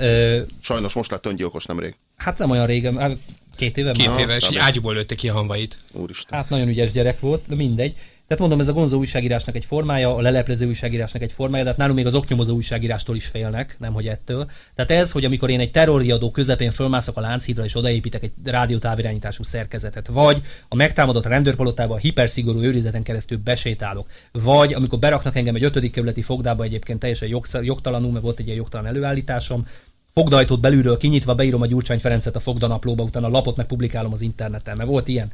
Sajnos most lett öngyilkos nemrég. Hát nem olyan régen, két éve Két éve, és ágyúból lőtte ki a hanvait. Úristen. Hát nagyon ügyes gyerek volt, de mindegy. Tehát mondom, ez a gonzó újságírásnak egy formája, a leleplező újságírásnak egy formája, de hát nálunk még az oknyomozó újságírástól is félnek, nem hogy ettől. Tehát ez, hogy amikor én egy terrorriadó közepén fölmászok a Lánchídra és odaépítek egy rádiótávirányítású szerkezetet, vagy a megtámadott rendőrpalotába a hiperszigorú őrizeten keresztül besétálok, vagy amikor beraknak engem egy ötödik kerületi fogdába egyébként teljesen jogtalanul, mert volt egy ilyen jogtalan előállításom, fogdajtót belülről kinyitva beírom a Gyurcsány Ferencet a fogdanaplóba, utána a lapot meg publikálom az interneten, mert volt ilyen.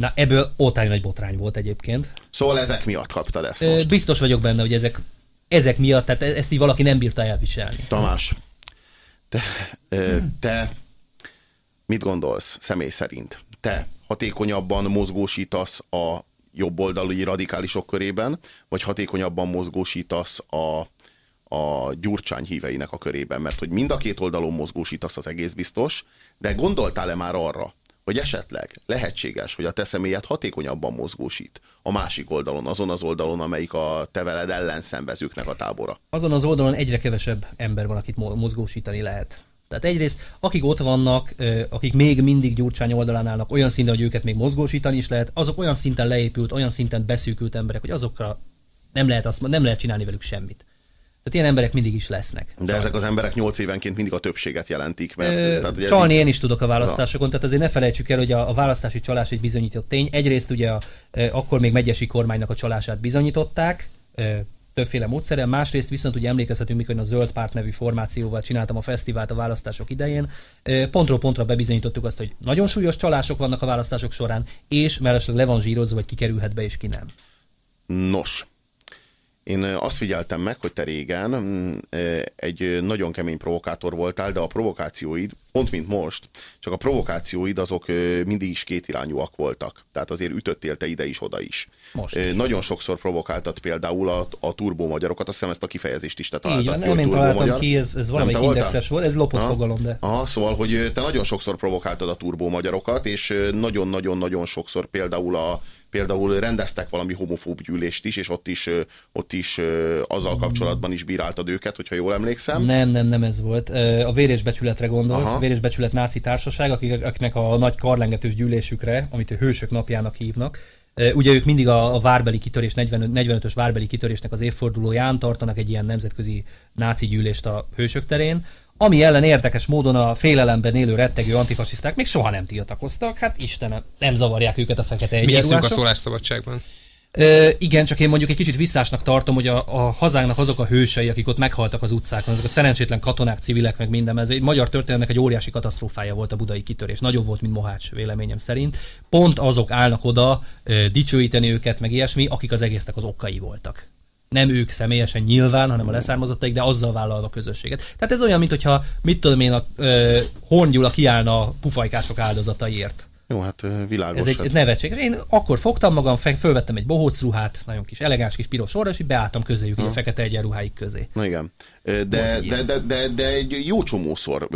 Na ebből ótány nagy botrány volt egyébként. Szóval ezek miatt kaptad ezt most. Biztos vagyok benne, hogy ezek, ezek miatt, tehát e- ezt így valaki nem bírta elviselni. Tamás, te, te mit gondolsz személy szerint? Te hatékonyabban mozgósítasz a jobboldali radikálisok körében, vagy hatékonyabban mozgósítasz a, a gyurcsány híveinek a körében, mert hogy mind a két oldalon mozgósítasz az egész biztos, de gondoltál-e már arra, hogy esetleg lehetséges, hogy a te személyed hatékonyabban mozgósít a másik oldalon, azon az oldalon, amelyik a te veled ellenszenvezőknek a tábora. Azon az oldalon egyre kevesebb ember van, akit mozgósítani lehet. Tehát egyrészt, akik ott vannak, akik még mindig Gyurcsány oldalán állnak, olyan szinten, hogy őket még mozgósítani is lehet, azok olyan szinten leépült, olyan szinten beszűkült emberek, hogy azokra nem lehet, azt, nem lehet csinálni velük semmit. Tehát ilyen emberek mindig is lesznek. De Sajnos. ezek az emberek nyolc évenként mindig a többséget jelentik. Mert, Ö, tehát, csalni én is tudok a választásokon, tehát azért ne felejtsük el, hogy a, a választási csalás egy bizonyított tény. Egyrészt ugye a, akkor még megyesi kormánynak a csalását bizonyították, többféle módszerrel, másrészt viszont ugye emlékezhetünk, mikor én a Zöld Párt nevű formációval csináltam a fesztivált a választások idején, pontról pontra bebizonyítottuk azt, hogy nagyon súlyos csalások vannak a választások során, és mellesleg le van zsírozva, hogy ki kerülhet be és ki nem. Nos, én azt figyeltem meg, hogy te régen mm, egy nagyon kemény provokátor voltál, de a provokációid, pont mint most, csak a provokációid azok mindig is kétirányúak voltak. Tehát azért ütöttél te ide is, oda is. Most is. Nagyon sokszor provokáltad például a, a turbó magyarokat, azt hiszem ezt a kifejezést is te találtad. Igen, nem én találtam ki, ez, ez valamelyik indexes volt, ez lopott Aha. fogalom, de... Aha, szóval, hogy te nagyon sokszor provokáltad a turbó magyarokat, és nagyon-nagyon-nagyon sokszor például a például rendeztek valami homofób gyűlést is, és ott is, ott is azzal kapcsolatban is bíráltad őket, hogyha jól emlékszem. Nem, nem, nem ez volt. A vérésbecsületre gondolsz, Aha. vérésbecsület náci társaság, akik, akiknek a nagy karlengetős gyűlésükre, amit a hősök napjának hívnak, Ugye ők mindig a, a várbeli kitörés, 45, 45-ös várbeli kitörésnek az évfordulóján tartanak egy ilyen nemzetközi náci gyűlést a hősök terén, ami ellen érdekes módon a félelemben élő rettegő antifasiszták még soha nem tiltakoztak. Hát Istenem, nem zavarják őket a fekete egyenruhások. Mi a szólásszabadságban? Ö, igen, csak én mondjuk egy kicsit visszásnak tartom, hogy a, a hazánknak azok a hősei, akik ott meghaltak az utcákon, azok a szerencsétlen katonák, civilek, meg minden. Ez egy magyar történelmek egy óriási katasztrófája volt a budai kitörés. Nagyobb volt, mint Mohács, véleményem szerint. Pont azok állnak oda ö, dicsőíteni őket, meg ilyesmi, akik az egésznek az okai voltak nem ők személyesen nyilván, hanem a leszármazottaik, de azzal vállalva a közösséget. Tehát ez olyan, mintha, mit tudom én, a uh, Horngyula kiállna a pufajkások áldozataiért. Jó, hát világos. Ez egy nevetség. Én akkor fogtam magam, fölvettem egy bohóc ruhát, nagyon kis elegáns kis piros sorra, és így beálltam közéjük, a fekete egyenruháik közé. Na igen. De, de, de, de, de egy jó csomószor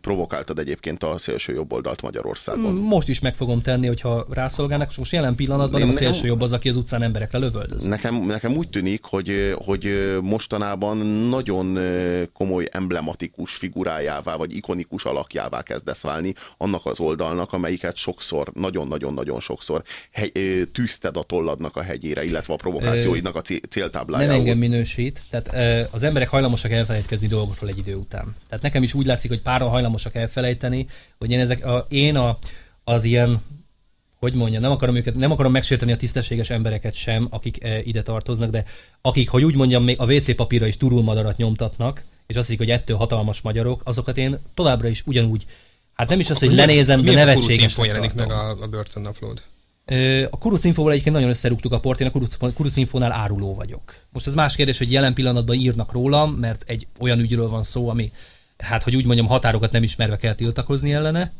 provokáltad egyébként a szélső jobb oldalt Magyarországon. Mm, most is meg fogom tenni, hogyha rászolgálnak, és most jelen pillanatban nem a szélső jobb az, aki az utcán emberekre lövöldöz. Nekem, nekem úgy tűnik, hogy, hogy mostanában nagyon komoly emblematikus figurájává, vagy ikonikus alakjává kezdesz válni annak az oldalnak, amelyiket sokszor, nagyon-nagyon-nagyon sokszor hegy, tűzted a tolladnak a hegyére, illetve a provokációidnak a céltáblájára. Nem engem minősít, tehát az emberek hajlamosak elfelejtkezni dolgokról egy idő után. Tehát nekem is úgy látszik, hogy páran hajlamosak elfelejteni, hogy én, ezek a, én a, az ilyen hogy mondja, nem akarom őket, nem akarom megsérteni a tisztességes embereket sem, akik e, ide tartoznak, de akik, hogy úgy mondjam, még a WC papírra is turulmadarat nyomtatnak, és azt hiszik, hogy ettől hatalmas magyarok, azokat én továbbra is ugyanúgy, hát nem is az, hogy lenézem, de nevetséges. jelenik meg a, a börtönnaplód? A Kuruc Infóval egyébként nagyon összerúgtuk a port, én a Kuruc, Kuruc Infónál áruló vagyok. Most ez más kérdés, hogy jelen pillanatban írnak rólam, mert egy olyan ügyről van szó, ami, hát hogy úgy mondjam, határokat nem ismerve kell tiltakozni ellene.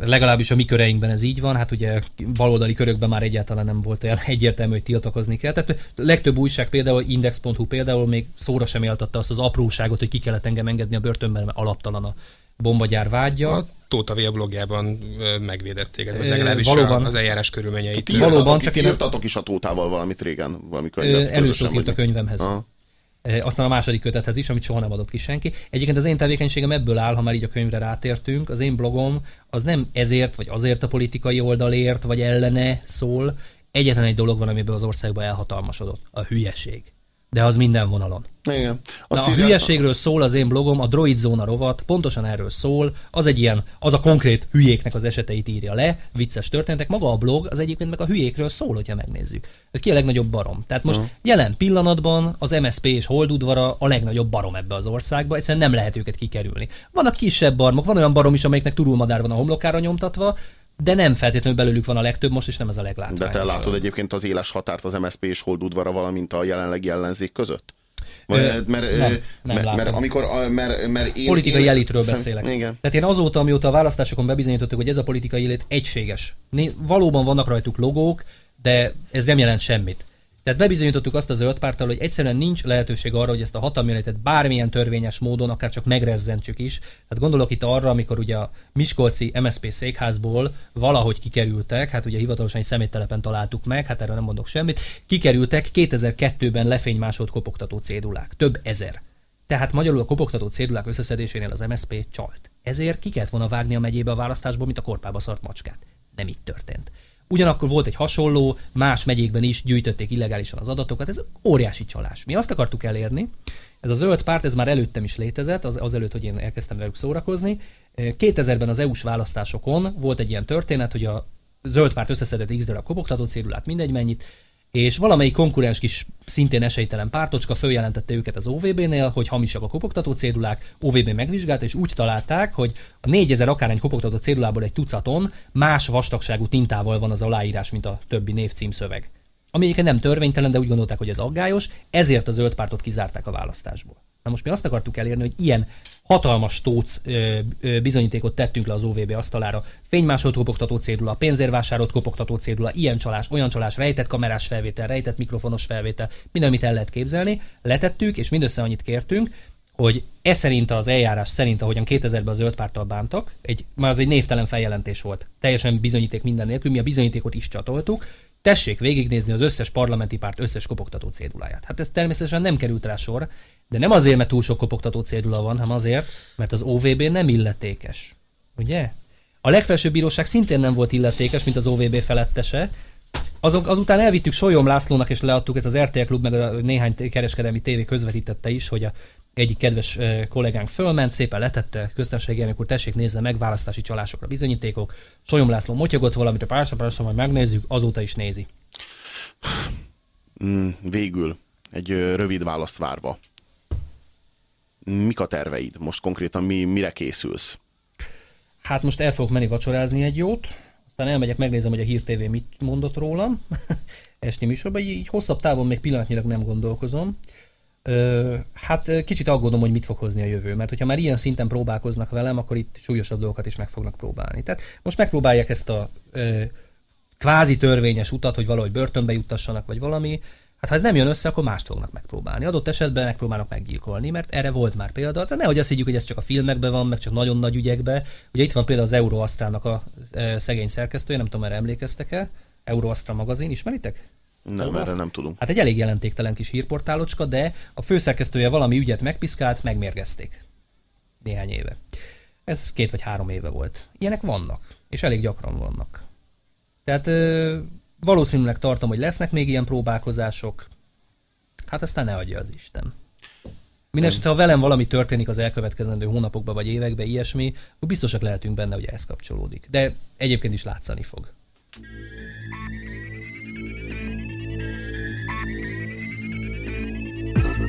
Legalábbis a mi köreinkben ez így van, hát ugye baloldali körökben már egyáltalán nem volt olyan egyértelmű, hogy tiltakozni kell. Tehát a legtöbb újság például, Index.hu például még szóra sem éltatta azt az apróságot, hogy ki kellett engem engedni a börtönben, mert alaptalan a bombagyár vágya. A Tóta V blogjában megvédett téged, vagy legalábbis valóban, az eljárás körülményeit. Valóban, csak én... Írtatok is a Tótával valamit régen, valami könyvet. Először írt a könyvemhez. Aha. Aztán a második kötethez is, amit soha nem adott ki senki. Egyébként az én tevékenységem ebből áll, ha már így a könyvre rátértünk. Az én blogom az nem ezért, vagy azért a politikai oldalért, vagy ellene szól. Egyetlen egy dolog van, amiből az országban elhatalmasodott. A hülyeség de az minden vonalon. Igen. Na, a hülyeségről szól az én blogom, a Droid Zóna rovat, pontosan erről szól, az egy ilyen, az a konkrét hülyéknek az eseteit írja le, vicces történetek, maga a blog az egyébként meg a hülyékről szól, hogyha megnézzük. Ez ki a legnagyobb barom. Tehát most uh jelen pillanatban az MSP és Holdudvara a legnagyobb barom ebbe az országba, egyszerűen nem lehet őket kikerülni. Vannak kisebb barmok, van olyan barom is, amelyiknek turulmadár van a homlokára nyomtatva, de nem feltétlenül belőlük van a legtöbb most, és nem ez a leglátványosabb. De te látod egyébként az éles határt az MSZP és Holdudvara, valamint a jelenlegi ellenzék között? Mert, mert, nem, nem mert, mert amikor, mert, mert én, politikai én, elitről szem, beszélek. Igen. Tehát én azóta, amióta a választásokon bebizonyítottuk, hogy ez a politikai elit egységes. Valóban vannak rajtuk logók, de ez nem jelent semmit. Tehát bebizonyítottuk azt a zöld párttal, hogy egyszerűen nincs lehetőség arra, hogy ezt a hatalmi bármilyen törvényes módon, akár csak megrezzentsük is. Tehát gondolok itt arra, amikor ugye a Miskolci MSP székházból valahogy kikerültek, hát ugye hivatalosan egy szeméttelepen találtuk meg, hát erről nem mondok semmit, kikerültek 2002-ben lefénymásolt kopogtató cédulák, több ezer. Tehát magyarul a kopogtató cédulák összeszedésénél az MSP csalt. Ezért ki kellett volna vágni a megyébe a választásból, mint a korpába szart macskát. Nem így történt. Ugyanakkor volt egy hasonló, más megyékben is gyűjtötték illegálisan az adatokat, ez óriási csalás. Mi azt akartuk elérni, ez a zöld párt, ez már előttem is létezett, az, azelőtt, hogy én elkezdtem velük szórakozni. 2000-ben az EU-s választásokon volt egy ilyen történet, hogy a zöld párt összeszedett x darab kopogtató cédulát, mindegy mennyit, és valamelyik konkurens kis szintén esélytelen pártocska följelentette őket az OVB-nél, hogy hamisak a kopogtató cédulák, OVB megvizsgálta, és úgy találták, hogy a 4000 akárhány kopogtató cédulából egy tucaton más vastagságú tintával van az aláírás, mint a többi névcím szöveg. Ami egyébként nem törvénytelen, de úgy gondolták, hogy ez aggályos, ezért a zöld pártot kizárták a választásból. Na most mi azt akartuk elérni, hogy ilyen hatalmas tóc ö, bizonyítékot tettünk le az OVB asztalára. Fénymásolt kopogtató cédula, pénzérvásárolt kopogtató cédula, ilyen csalás, olyan csalás, rejtett kamerás felvétel, rejtett mikrofonos felvétel, minden, amit el lehet képzelni. Letettük, és mindössze annyit kértünk, hogy e szerint az eljárás szerint, ahogyan 2000-ben az zöld párttal bántak, egy, már az egy névtelen feljelentés volt. Teljesen bizonyíték minden nélkül, mi a bizonyítékot is csatoltuk, tessék végignézni az összes parlamenti párt összes kopogtató céduláját. Hát ez természetesen nem került rá sor, de nem azért, mert túl sok kopogtató cédula van, hanem azért, mert az OVB nem illetékes. Ugye? A legfelsőbb bíróság szintén nem volt illetékes, mint az OVB felettese. Azok, azután elvittük Solyom Lászlónak, és leadtuk, ez az RTL Klub, meg a néhány kereskedelmi tévé közvetítette is, hogy a egyik kedves kollégánk fölment, szépen letette, köztársasági elnök úr, tessék nézze meg, választási csalásokra bizonyítékok. Solyom László motyogott valamit, a pársa, pársa, majd megnézzük, azóta is nézi. Mm, végül, egy rövid választ várva mik a terveid? Most konkrétan mi, mire készülsz? Hát most el fogok menni vacsorázni egy jót, aztán elmegyek, megnézem, hogy a Hír TV mit mondott rólam. Esti műsorban, így, így hosszabb távon még pillanatnyilag nem gondolkozom. Ö, hát kicsit aggódom, hogy mit fog hozni a jövő, mert hogyha már ilyen szinten próbálkoznak velem, akkor itt súlyosabb dolgokat is meg fognak próbálni. Tehát most megpróbálják ezt a ö, kvázi törvényes utat, hogy valahogy börtönbe juttassanak, vagy valami, Hát ha ez nem jön össze, akkor mást fognak megpróbálni. Adott esetben megpróbálnak meggyilkolni, mert erre volt már példa. Tehát nehogy azt higgyük, hogy ez csak a filmekben van, meg csak nagyon nagy ügyekben. Ugye itt van például az Euroasztrálnak a szegény szerkesztője, nem tudom, erre emlékeztek-e? Euroasztra magazin, ismeritek? Nem, erre nem tudom. Hát egy elég jelentéktelen kis hírportálocska, de a főszerkesztője valami ügyet megpiszkált, megmérgezték. Néhány éve. Ez két vagy három éve volt. Ilyenek vannak, és elég gyakran vannak. Tehát valószínűleg tartom, hogy lesznek még ilyen próbálkozások. Hát aztán ne adja az Isten. Mindenesetre, ha velem valami történik az elkövetkezendő hónapokban vagy években, ilyesmi, akkor biztosak lehetünk benne, hogy ez kapcsolódik. De egyébként is látszani fog.